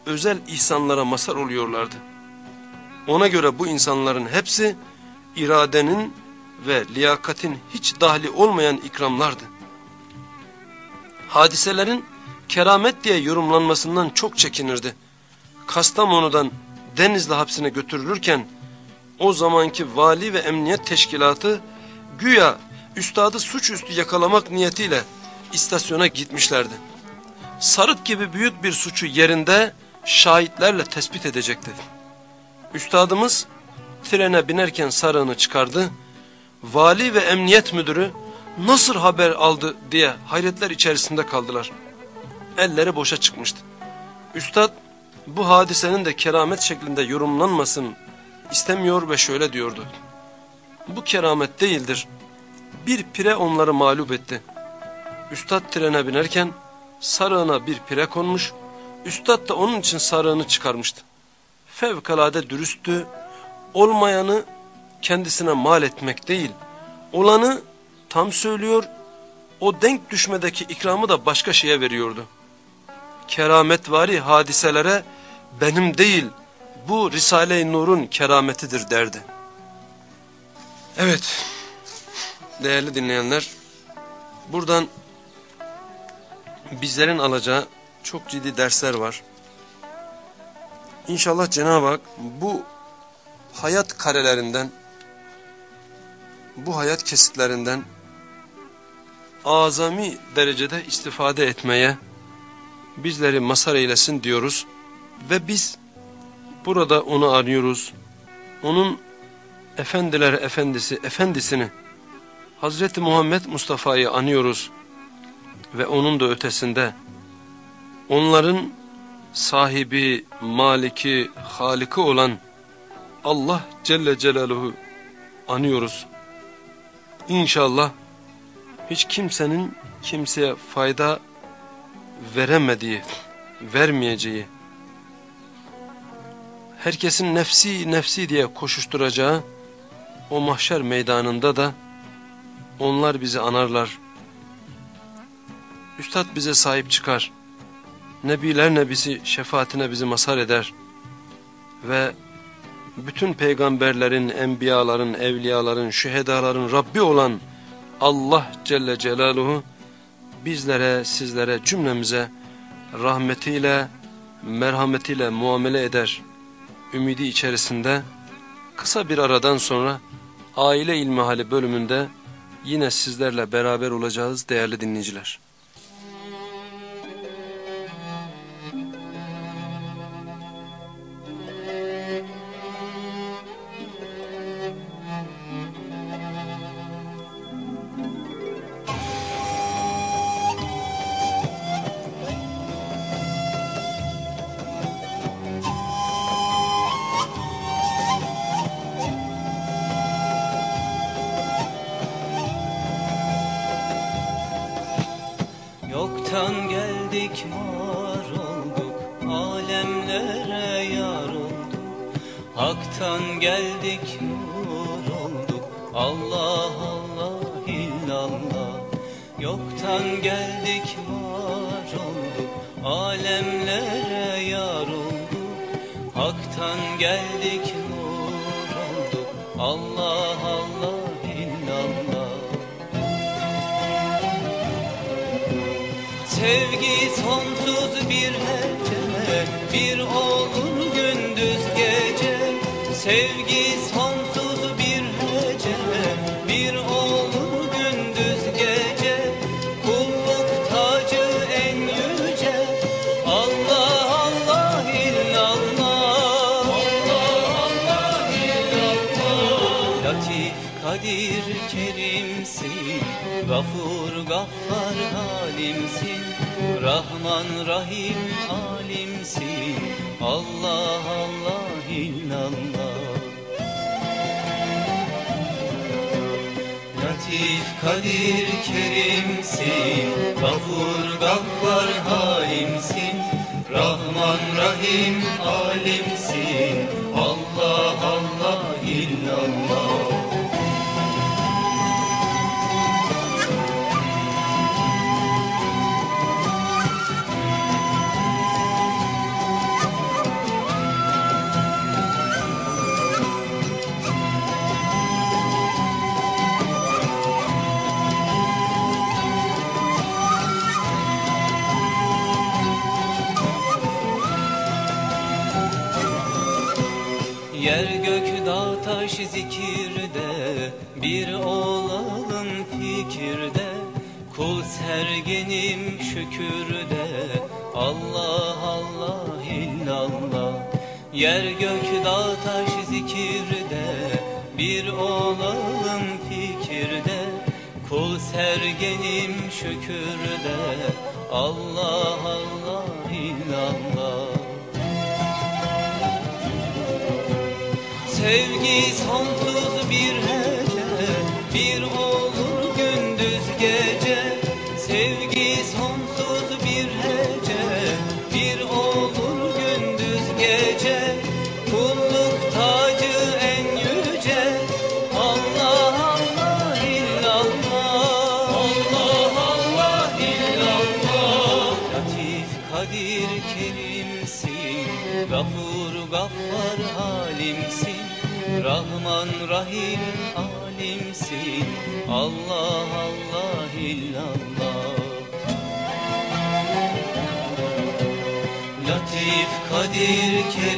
özel ihsanlara mazhar oluyorlardı. Ona göre bu insanların hepsi iradenin ve liyakatin hiç dahli olmayan ikramlardı. Hadiselerin keramet diye yorumlanmasından çok çekinirdi. Kastamonu'dan Denizli hapsine götürülürken o zamanki vali ve emniyet teşkilatı güya üstadı suçüstü yakalamak niyetiyle istasyona gitmişlerdi. Sarık gibi büyük bir suçu yerinde şahitlerle tespit edecekti. Üstadımız trene binerken sarığını çıkardı. Vali ve emniyet müdürü nasıl haber aldı diye hayretler içerisinde kaldılar. Elleri boşa çıkmıştı. Üstad bu hadisenin de keramet şeklinde yorumlanmasın istemiyor ve şöyle diyordu. Bu keramet değildir. Bir pire onları mağlup etti. Üstad trene binerken sarığına bir pire konmuş, üstad da onun için sarığını çıkarmıştı. Fevkalade dürüsttü, olmayanı kendisine mal etmek değil, olanı tam söylüyor, o denk düşmedeki ikramı da başka şeye veriyordu. Kerametvari hadiselere benim değil, bu Risale-i Nur'un kerametidir derdi. Evet, değerli dinleyenler, buradan bizlerin alacağı çok ciddi dersler var. İnşallah Cenab-ı Hak bu hayat karelerinden, bu hayat kesitlerinden azami derecede istifade etmeye bizleri masar eylesin diyoruz. Ve biz burada onu arıyoruz. Onun efendiler efendisi, efendisini Hazreti Muhammed Mustafa'yı anıyoruz ve onun da ötesinde onların sahibi, maliki, haliki olan Allah Celle Celaluhu anıyoruz. İnşallah hiç kimsenin kimseye fayda veremediği, vermeyeceği, herkesin nefsi nefsi diye koşuşturacağı o mahşer meydanında da onlar bizi anarlar. Üstad bize sahip çıkar. Nebiler nebisi şefaatine bizi mazhar eder. Ve bütün peygamberlerin, enbiyaların, evliyaların, şühedaların Rabbi olan Allah Celle Celaluhu bizlere, sizlere, cümlemize rahmetiyle, merhametiyle muamele eder. Ümidi içerisinde kısa bir aradan sonra Aile İlmihali bölümünde yine sizlerle beraber olacağız değerli dinleyiciler. Kadir kerimsin Gafur gaffar halimsin Rahman rahim alimsin. Allah Allah illallah Kul sergenim şükürde. Allah Allah illallah. Yer gök dağ taş zikirde. Bir olalım fikirde. Kul sergenim şükürde. Allah Allah illallah. Sevgi sonsuz bir hece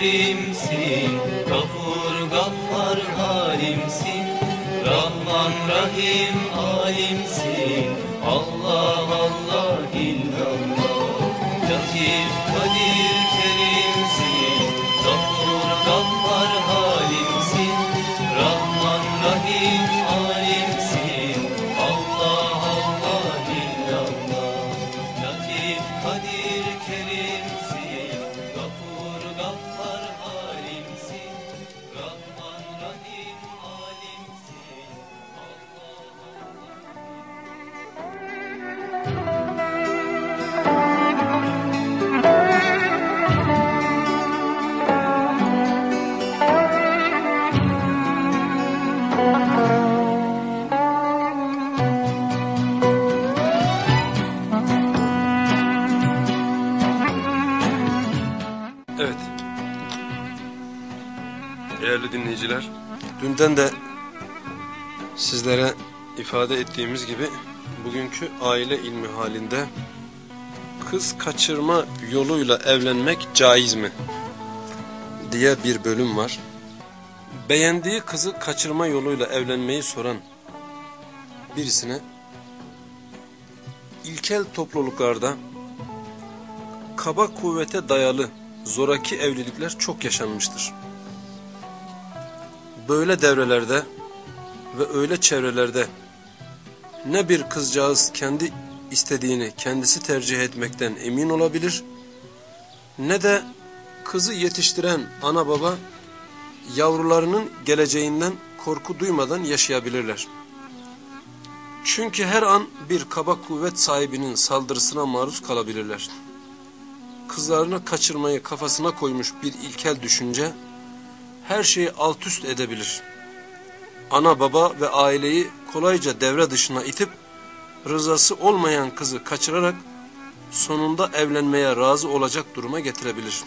kerimsin Gafur gaffar halimsin. Rahman rahim alimsin dünden de sizlere ifade ettiğimiz gibi bugünkü aile ilmi halinde kız kaçırma yoluyla evlenmek caiz mi diye bir bölüm var. Beğendiği kızı kaçırma yoluyla evlenmeyi soran birisine ilkel topluluklarda kaba kuvvete dayalı zoraki evlilikler çok yaşanmıştır. Böyle devrelerde ve öyle çevrelerde ne bir kızcağız kendi istediğini kendisi tercih etmekten emin olabilir ne de kızı yetiştiren ana baba yavrularının geleceğinden korku duymadan yaşayabilirler. Çünkü her an bir kaba kuvvet sahibinin saldırısına maruz kalabilirler kızlarını kaçırmayı kafasına koymuş bir ilkel düşünce her şeyi alt üst edebilir. Ana baba ve aileyi kolayca devre dışına itip rızası olmayan kızı kaçırarak sonunda evlenmeye razı olacak duruma getirebilir.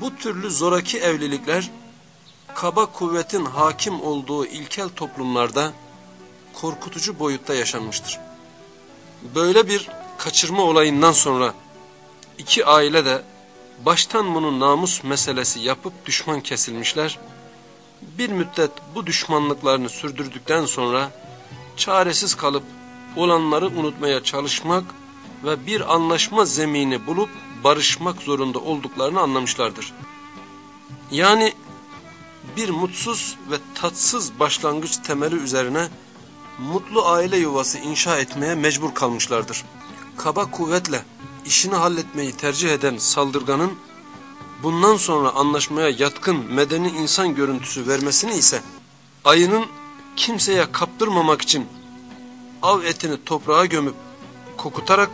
Bu türlü zoraki evlilikler kaba kuvvetin hakim olduğu ilkel toplumlarda korkutucu boyutta yaşanmıştır. Böyle bir kaçırma olayından sonra iki aile de baştan bunu namus meselesi yapıp düşman kesilmişler. Bir müddet bu düşmanlıklarını sürdürdükten sonra çaresiz kalıp olanları unutmaya çalışmak ve bir anlaşma zemini bulup barışmak zorunda olduklarını anlamışlardır. Yani bir mutsuz ve tatsız başlangıç temeli üzerine mutlu aile yuvası inşa etmeye mecbur kalmışlardır. Kaba kuvvetle işini halletmeyi tercih eden saldırganın bundan sonra anlaşmaya yatkın medeni insan görüntüsü vermesini ise ayının kimseye kaptırmamak için av etini toprağa gömüp kokutarak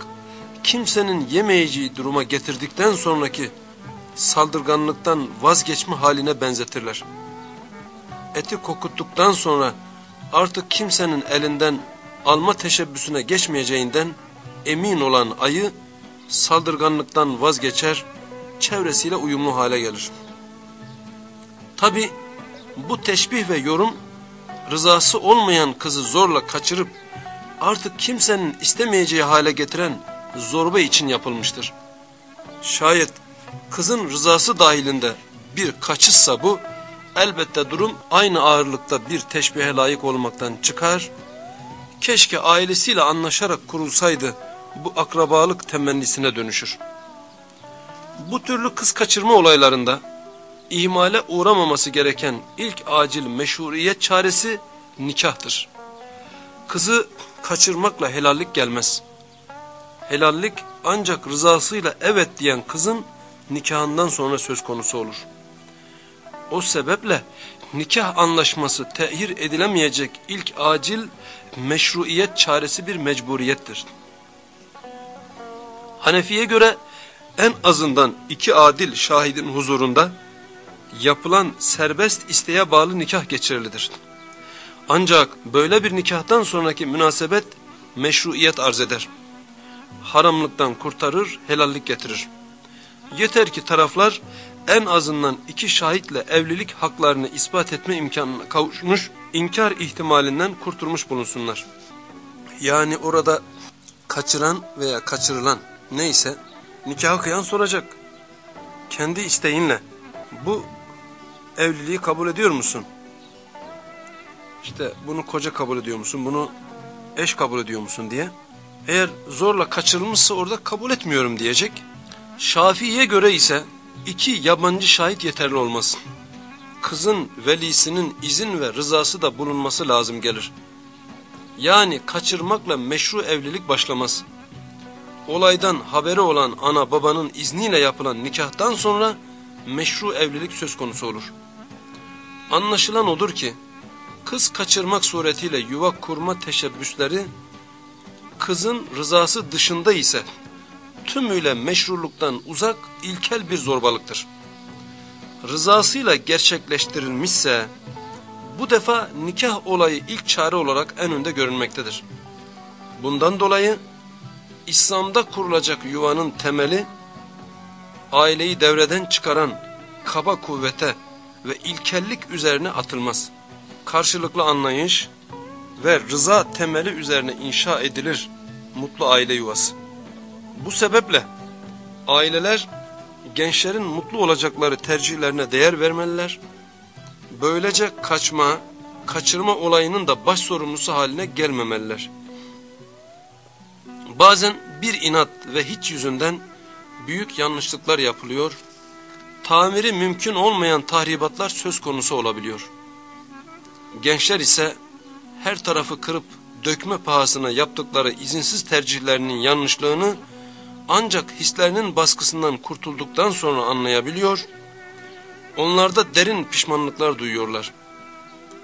kimsenin yemeyeceği duruma getirdikten sonraki saldırganlıktan vazgeçme haline benzetirler. Eti kokuttuktan sonra artık kimsenin elinden alma teşebbüsüne geçmeyeceğinden emin olan ayı saldırganlıktan vazgeçer, çevresiyle uyumlu hale gelir. Tabi bu teşbih ve yorum rızası olmayan kızı zorla kaçırıp artık kimsenin istemeyeceği hale getiren zorba için yapılmıştır. Şayet kızın rızası dahilinde bir kaçışsa bu, elbette durum aynı ağırlıkta bir teşbihe layık olmaktan çıkar. Keşke ailesiyle anlaşarak kurulsaydı bu akrabalık temennisine dönüşür. Bu türlü kız kaçırma olaylarında ihmale uğramaması gereken ilk acil meşhuriyet çaresi nikahtır. Kızı kaçırmakla helallik gelmez. Helallik ancak rızasıyla evet diyen kızın nikahından sonra söz konusu olur. O sebeple nikah anlaşması tehir edilemeyecek ilk acil meşruiyet çaresi bir mecburiyettir. Hanefi'ye göre en azından iki adil şahidin huzurunda yapılan serbest isteğe bağlı nikah geçerlidir. Ancak böyle bir nikahtan sonraki münasebet meşruiyet arz eder. Haramlıktan kurtarır, helallik getirir. Yeter ki taraflar en azından iki şahitle evlilik haklarını ispat etme imkanına kavuşmuş, inkar ihtimalinden kurtulmuş bulunsunlar. Yani orada kaçıran veya kaçırılan neyse nikahı kıyan soracak. Kendi isteğinle bu evliliği kabul ediyor musun? İşte bunu koca kabul ediyor musun? Bunu eş kabul ediyor musun diye. Eğer zorla kaçırılmışsa orada kabul etmiyorum diyecek. Şafii'ye göre ise iki yabancı şahit yeterli olmaz. Kızın velisinin izin ve rızası da bulunması lazım gelir. Yani kaçırmakla meşru evlilik başlamaz. Olaydan haberi olan ana babanın izniyle yapılan nikahtan sonra meşru evlilik söz konusu olur. Anlaşılan odur ki kız kaçırmak suretiyle yuva kurma teşebbüsleri kızın rızası dışında ise tümüyle meşruluktan uzak ilkel bir zorbalıktır. Rızasıyla gerçekleştirilmişse bu defa nikah olayı ilk çare olarak en önde görünmektedir. Bundan dolayı İslam'da kurulacak yuvanın temeli aileyi devreden çıkaran kaba kuvvete ve ilkellik üzerine atılmaz. Karşılıklı anlayış ve rıza temeli üzerine inşa edilir mutlu aile yuvası. Bu sebeple aileler gençlerin mutlu olacakları tercihlerine değer vermeliler. Böylece kaçma, kaçırma olayının da baş sorumlusu haline gelmemeliler. Bazen bir inat ve hiç yüzünden büyük yanlışlıklar yapılıyor, tamiri mümkün olmayan tahribatlar söz konusu olabiliyor. Gençler ise her tarafı kırıp dökme pahasına yaptıkları izinsiz tercihlerinin yanlışlığını ancak hislerinin baskısından kurtulduktan sonra anlayabiliyor, onlarda derin pişmanlıklar duyuyorlar.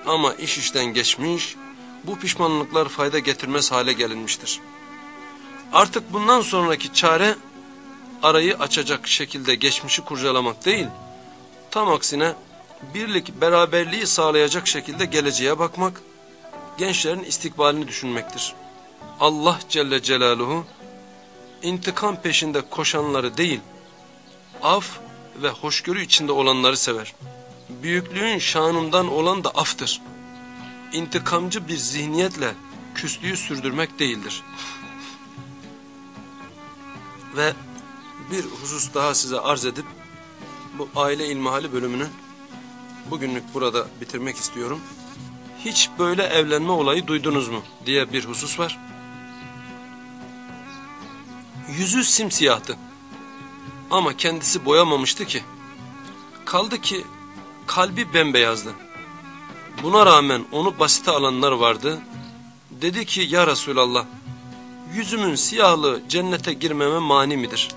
Ama iş işten geçmiş, bu pişmanlıklar fayda getirmez hale gelinmiştir. Artık bundan sonraki çare arayı açacak şekilde geçmişi kurcalamak değil, tam aksine birlik beraberliği sağlayacak şekilde geleceğe bakmak, gençlerin istikbalini düşünmektir. Allah Celle Celaluhu, intikam peşinde koşanları değil, af ve hoşgörü içinde olanları sever. Büyüklüğün şanından olan da aftır. İntikamcı bir zihniyetle küslüğü sürdürmek değildir. Ve bir husus daha size arz edip bu aile ilmihali bölümünü bugünlük burada bitirmek istiyorum. Hiç böyle evlenme olayı duydunuz mu diye bir husus var. Yüzü simsiyahtı ama kendisi boyamamıştı ki. Kaldı ki Kalbi bembeyazdı. Buna rağmen onu basite alanlar vardı. Dedi ki ya Resulallah yüzümün siyahlığı cennete girmeme mani midir?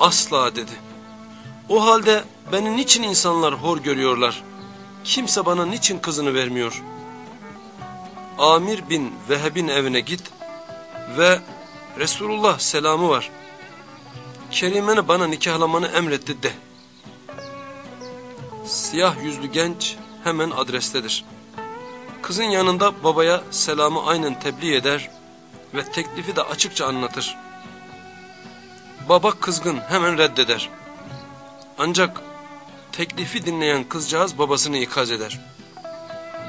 Asla dedi. O halde beni niçin insanlar hor görüyorlar? Kimse bana niçin kızını vermiyor? Amir bin Veheb'in evine git ve Resulullah selamı var. Kerimeni bana nikahlamanı emretti de. Siyah yüzlü genç hemen adrestedir. Kızın yanında babaya selamı aynen tebliğ eder ve teklifi de açıkça anlatır. Baba kızgın hemen reddeder. Ancak teklifi dinleyen kızcağız babasını ikaz eder.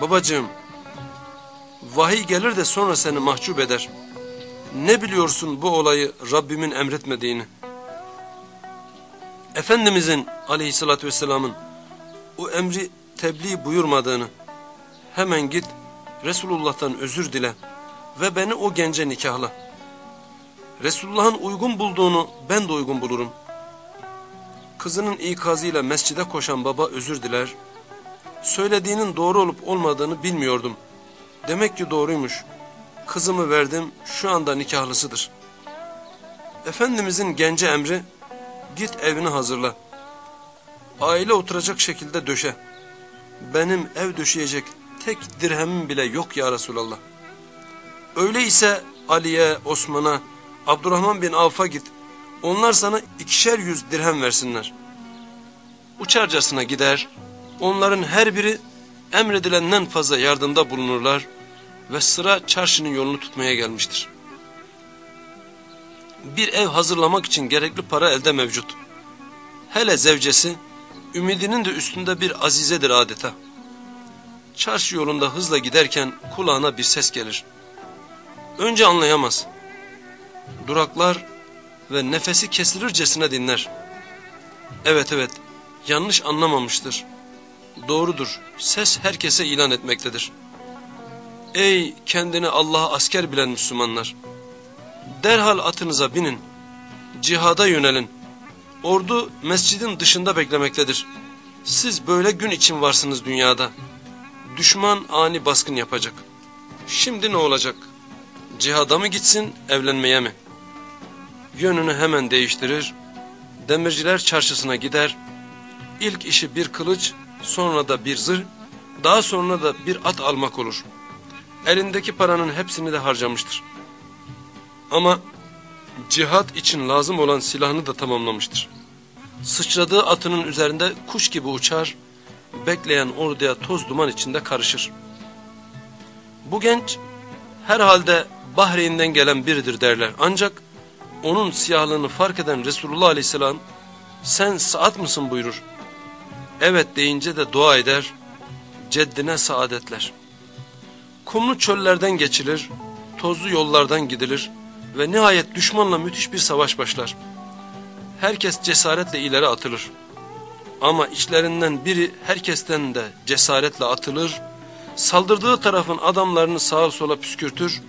Babacığım, vahiy gelir de sonra seni mahcup eder. Ne biliyorsun bu olayı Rabbimin emretmediğini? Efendimizin aleyhissalatü vesselamın o emri tebliğ buyurmadığını, hemen git Resulullah'tan özür dile ve beni o gence nikahla. Resulullah'ın uygun bulduğunu ben de uygun bulurum. Kızının ikazıyla mescide koşan baba özür diler. Söylediğinin doğru olup olmadığını bilmiyordum. Demek ki doğruymuş. Kızımı verdim, şu anda nikahlısıdır. Efendimizin gence emri, git evini hazırla. Aile oturacak şekilde döşe. Benim ev döşeyecek tek dirhemim bile yok ya Resulallah. Öyleyse Ali'ye, Osman'a, Abdurrahman bin Avf'a git. Onlar sana ikişer yüz dirhem versinler. Uçarcasına gider, onların her biri emredilenden fazla yardımda bulunurlar ve sıra çarşının yolunu tutmaya gelmiştir. Bir ev hazırlamak için gerekli para elde mevcut. Hele zevcesi, ümidinin de üstünde bir azizedir adeta. Çarşı yolunda hızla giderken kulağına bir ses gelir. Önce anlayamaz. Duraklar ve nefesi kesilircesine dinler. Evet evet, yanlış anlamamıştır. Doğrudur, ses herkese ilan etmektedir. Ey kendini Allah'a asker bilen Müslümanlar! Derhal atınıza binin, cihada yönelin. Ordu mescidin dışında beklemektedir. Siz böyle gün için varsınız dünyada. Düşman ani baskın yapacak. Şimdi ne olacak? Cihada mı gitsin, evlenmeye mi? Yönünü hemen değiştirir, demirciler çarşısına gider, İlk işi bir kılıç, sonra da bir zırh, daha sonra da bir at almak olur. Elindeki paranın hepsini de harcamıştır. Ama cihat için lazım olan silahını da tamamlamıştır. Sıçradığı atının üzerinde kuş gibi uçar, bekleyen orduya toz duman içinde karışır. Bu genç herhalde Bahreyn'den gelen biridir derler. Ancak onun siyahlığını fark eden Resulullah Aleyhisselam sen saat mısın buyurur. Evet deyince de dua eder, ceddine saadetler. Kumlu çöllerden geçilir, tozlu yollardan gidilir ve nihayet düşmanla müthiş bir savaş başlar. Herkes cesaretle ileri atılır. Ama içlerinden biri herkesten de cesaretle atılır, saldırdığı tarafın adamlarını sağa sola püskürtür,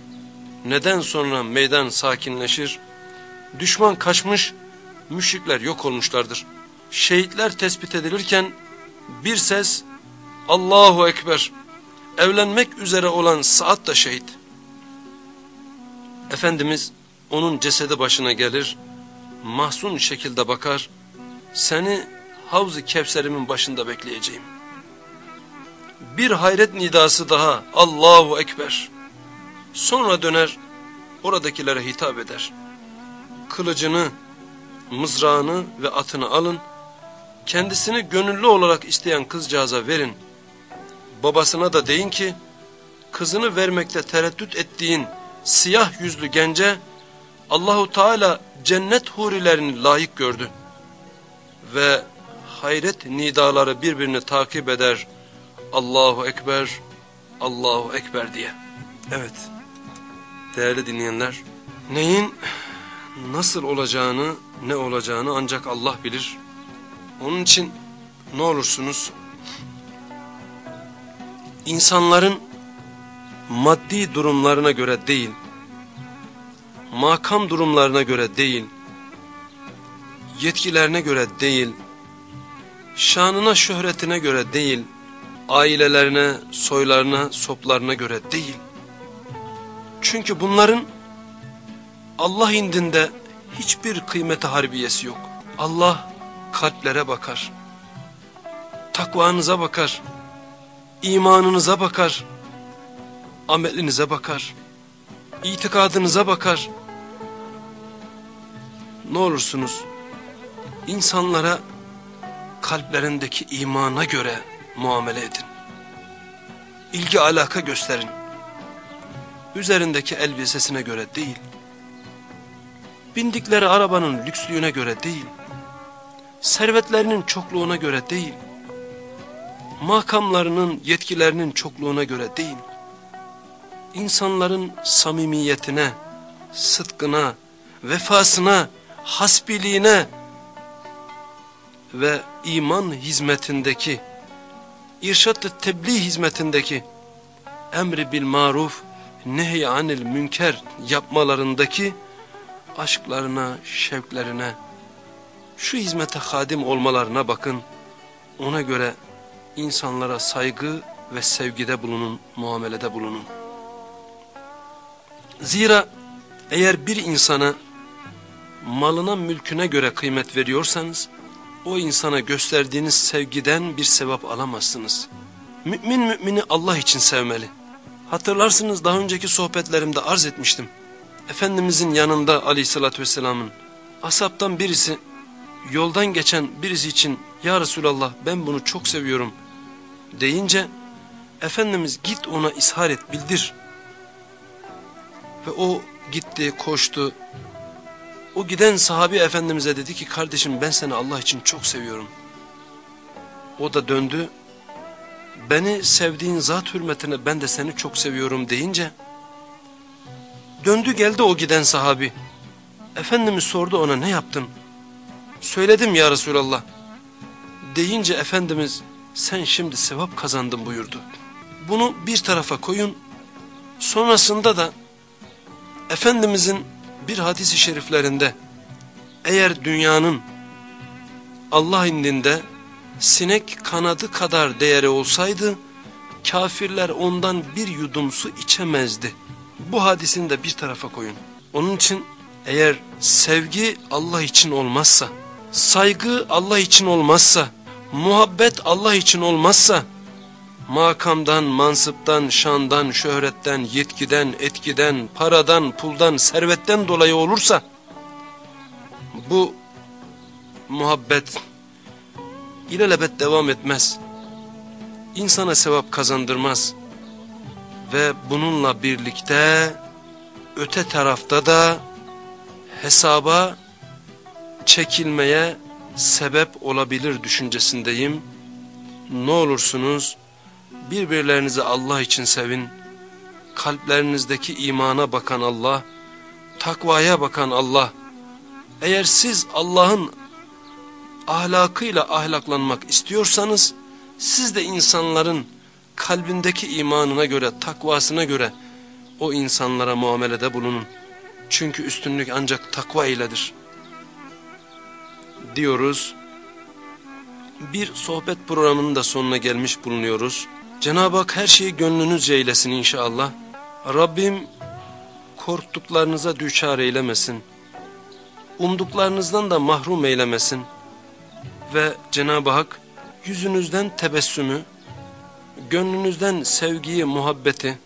neden sonra meydan sakinleşir, düşman kaçmış, müşrikler yok olmuşlardır. Şehitler tespit edilirken bir ses Allahu Ekber evlenmek üzere olan Saad da şehit. Efendimiz onun cesedi başına gelir, mahzun şekilde bakar, seni Havz-ı Kevser'imin başında bekleyeceğim. Bir hayret nidası daha Allahu Ekber. Sonra döner oradakilere hitap eder. Kılıcını, mızrağını ve atını alın, kendisini gönüllü olarak isteyen kızcağıza verin. Babasına da deyin ki, kızını vermekte tereddüt ettiğin siyah yüzlü gence Allahu Teala cennet hurilerini layık gördü. Ve hayret nidaları birbirini takip eder. Allahu Ekber, Allahu Ekber diye. Evet, değerli dinleyenler, neyin nasıl olacağını, ne olacağını ancak Allah bilir. Onun için ne olursunuz insanların maddi durumlarına göre değil, makam durumlarına göre değil, yetkilerine göre değil, şanına şöhretine göre değil, ailelerine, soylarına, soplarına göre değil. Çünkü bunların Allah indinde hiçbir kıymeti harbiyesi yok. Allah kalplere bakar. Takvanıza bakar. imanınıza bakar. Amelinize bakar. itikadınıza bakar. Ne olursunuz insanlara kalplerindeki imana göre muamele edin. İlgi alaka gösterin. Üzerindeki elbisesine göre değil. Bindikleri arabanın lükslüğüne göre değil. Servetlerinin çokluğuna göre değil. Makamlarının yetkilerinin çokluğuna göre değil. İnsanların samimiyetine, sıdkına, vefasına, hasbiliğine ve iman hizmetindeki, irşat-ı tebliğ hizmetindeki, emri bil maruf, nehy anil münker yapmalarındaki aşklarına, şevklerine, şu hizmete hadim olmalarına bakın, ona göre insanlara saygı ve sevgide bulunun, muamelede bulunun. Zira eğer bir insana malına mülküne göre kıymet veriyorsanız, o insana gösterdiğiniz sevgiden bir sevap alamazsınız. Mümin mümini Allah için sevmeli. Hatırlarsınız daha önceki sohbetlerimde arz etmiştim. Efendimizin yanında aleyhissalatü vesselamın asaptan birisi yoldan geçen birisi için ya Resulallah ben bunu çok seviyorum deyince Efendimiz git ona ishar et bildir. Ve o gitti koştu o giden sahabi efendimize dedi ki kardeşim ben seni Allah için çok seviyorum. O da döndü. Beni sevdiğin zat hürmetine ben de seni çok seviyorum deyince döndü geldi o giden sahabi. Efendimiz sordu ona ne yaptın? Söyledim ya Resulallah. Deyince Efendimiz sen şimdi sevap kazandın buyurdu. Bunu bir tarafa koyun. Sonrasında da Efendimizin bir hadisi şeriflerinde eğer dünyanın Allah indinde sinek kanadı kadar değeri olsaydı kafirler ondan bir yudum su içemezdi. Bu hadisini de bir tarafa koyun. Onun için eğer sevgi Allah için olmazsa, saygı Allah için olmazsa, muhabbet Allah için olmazsa, makamdan, mansıptan, şandan, şöhretten, yetkiden, etkiden, paradan, puldan, servetten dolayı olursa bu muhabbet ilelebet devam etmez. İnsana sevap kazandırmaz. Ve bununla birlikte öte tarafta da hesaba çekilmeye sebep olabilir düşüncesindeyim. Ne olursunuz Birbirlerinizi Allah için sevin. Kalplerinizdeki imana bakan Allah, takvaya bakan Allah. Eğer siz Allah'ın ahlakıyla ahlaklanmak istiyorsanız, siz de insanların kalbindeki imanına göre, takvasına göre o insanlara muamelede bulunun. Çünkü üstünlük ancak takva iledir. Diyoruz. Bir sohbet programının da sonuna gelmiş bulunuyoruz. Cenab-ı Hak her şeyi gönlünüzce eylesin inşallah. Rabbim korktuklarınıza düçar eylemesin. Umduklarınızdan da mahrum eylemesin. Ve Cenab-ı Hak yüzünüzden tebessümü, gönlünüzden sevgiyi, muhabbeti,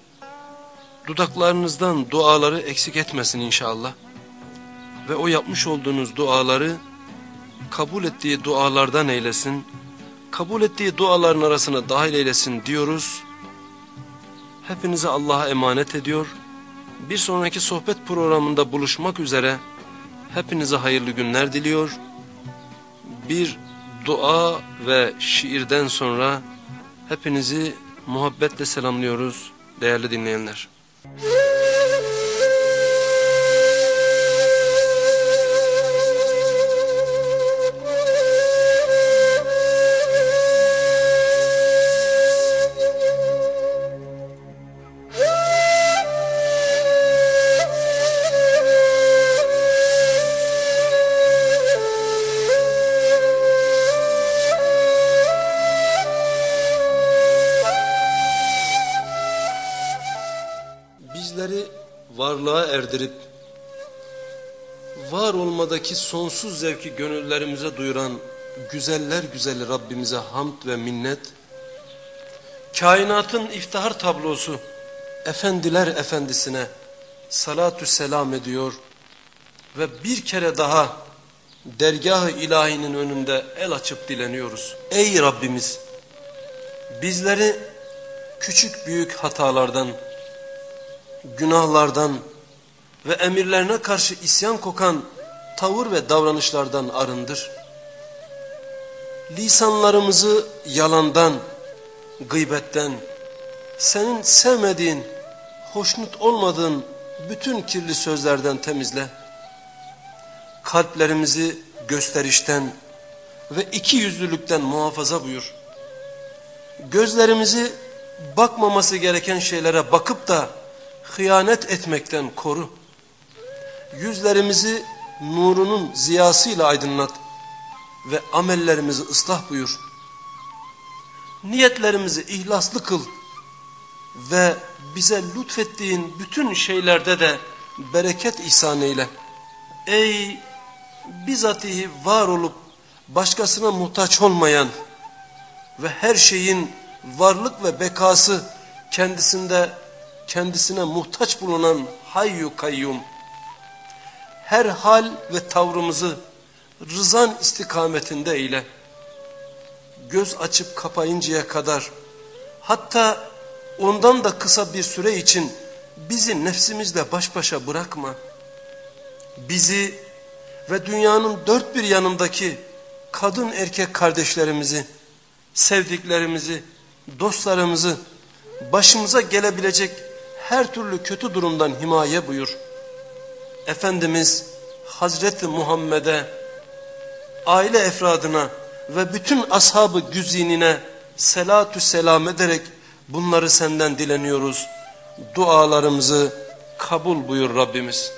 dudaklarınızdan duaları eksik etmesin inşallah. Ve o yapmış olduğunuz duaları kabul ettiği dualardan eylesin kabul ettiği duaların arasına dahil eylesin diyoruz. Hepinizi Allah'a emanet ediyor. Bir sonraki sohbet programında buluşmak üzere hepinize hayırlı günler diliyor. Bir dua ve şiirden sonra hepinizi muhabbetle selamlıyoruz değerli dinleyenler. Sonsuz zevki gönüllerimize duyuran güzeller güzeli Rabbimize hamd ve minnet, kainatın iftihar tablosu efendiler efendisine salatü selam ediyor ve bir kere daha dergah-ı ilahinin önünde el açıp dileniyoruz. Ey Rabbimiz bizleri küçük büyük hatalardan, günahlardan ve emirlerine karşı isyan kokan tavır ve davranışlardan arındır. Lisanlarımızı yalandan, gıybetten, senin sevmediğin, hoşnut olmadığın bütün kirli sözlerden temizle. Kalplerimizi gösterişten ve iki yüzlülükten muhafaza buyur. Gözlerimizi bakmaması gereken şeylere bakıp da hıyanet etmekten koru. Yüzlerimizi nurunun ziyasıyla aydınlat ve amellerimizi ıslah buyur. Niyetlerimizi ihlaslı kıl ve bize lütfettiğin bütün şeylerde de bereket ihsan eyle. Ey bizatihi var olup başkasına muhtaç olmayan ve her şeyin varlık ve bekası kendisinde kendisine muhtaç bulunan hayyu kayyum her hal ve tavrımızı rızan istikametinde eyle. Göz açıp kapayıncaya kadar hatta ondan da kısa bir süre için bizi nefsimizle baş başa bırakma. Bizi ve dünyanın dört bir yanındaki kadın erkek kardeşlerimizi, sevdiklerimizi, dostlarımızı, başımıza gelebilecek her türlü kötü durumdan himaye buyur. Efendimiz Hazreti Muhammed'e, aile efradına ve bütün ashabı güzinine selatü selam ederek bunları senden dileniyoruz. Dualarımızı kabul buyur Rabbimiz.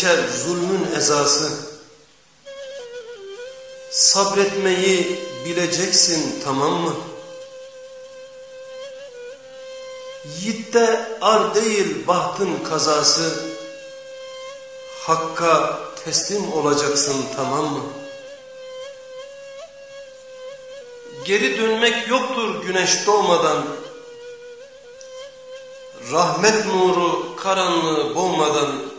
Geçer zulmün ezası. Sabretmeyi bileceksin tamam mı? Yiğitte ar değil bahtın kazası. Hakka teslim olacaksın tamam mı? Geri dönmek yoktur güneş doğmadan. Rahmet nuru karanlığı boğmadan.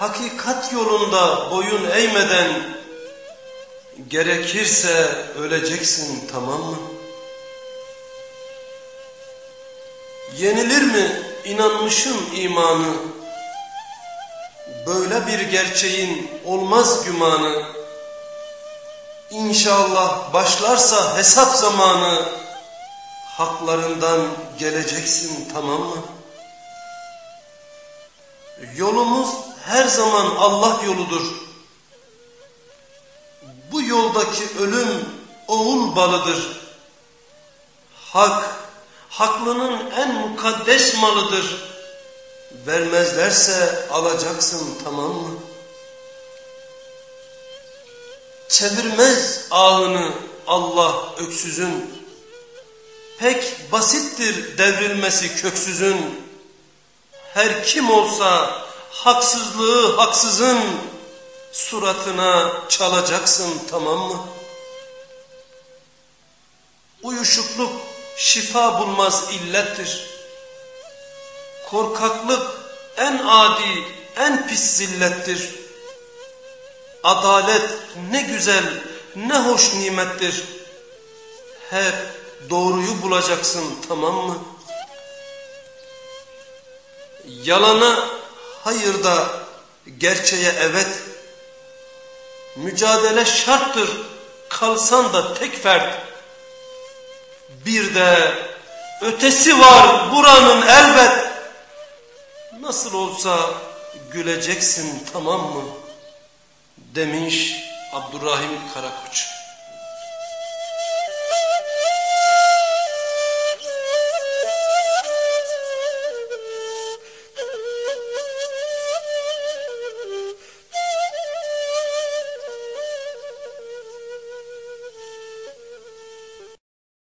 Hakikat yolunda boyun eğmeden. Gerekirse öleceksin tamam mı? Yenilir mi inanmışın imanı? Böyle bir gerçeğin olmaz gümanı. İnşallah başlarsa hesap zamanı haklarından geleceksin tamam mı? Yolumuz her zaman Allah yoludur. Bu yoldaki ölüm oğul balıdır. Hak, haklının en mukaddes malıdır. Vermezlerse alacaksın tamam mı? Çevirmez ağını Allah öksüzün. Pek basittir devrilmesi köksüzün. Her kim olsa haksızlığı haksızın suratına çalacaksın tamam mı? Uyuşukluk şifa bulmaz illettir. Korkaklık en adi, en pis zillettir. Adalet ne güzel, ne hoş nimettir. Hep doğruyu bulacaksın tamam mı? Yalana hayır da gerçeğe evet. Mücadele şarttır kalsan da tek fert. Bir de ötesi var buranın elbet. Nasıl olsa güleceksin tamam mı? Demiş Abdurrahim Karakoç.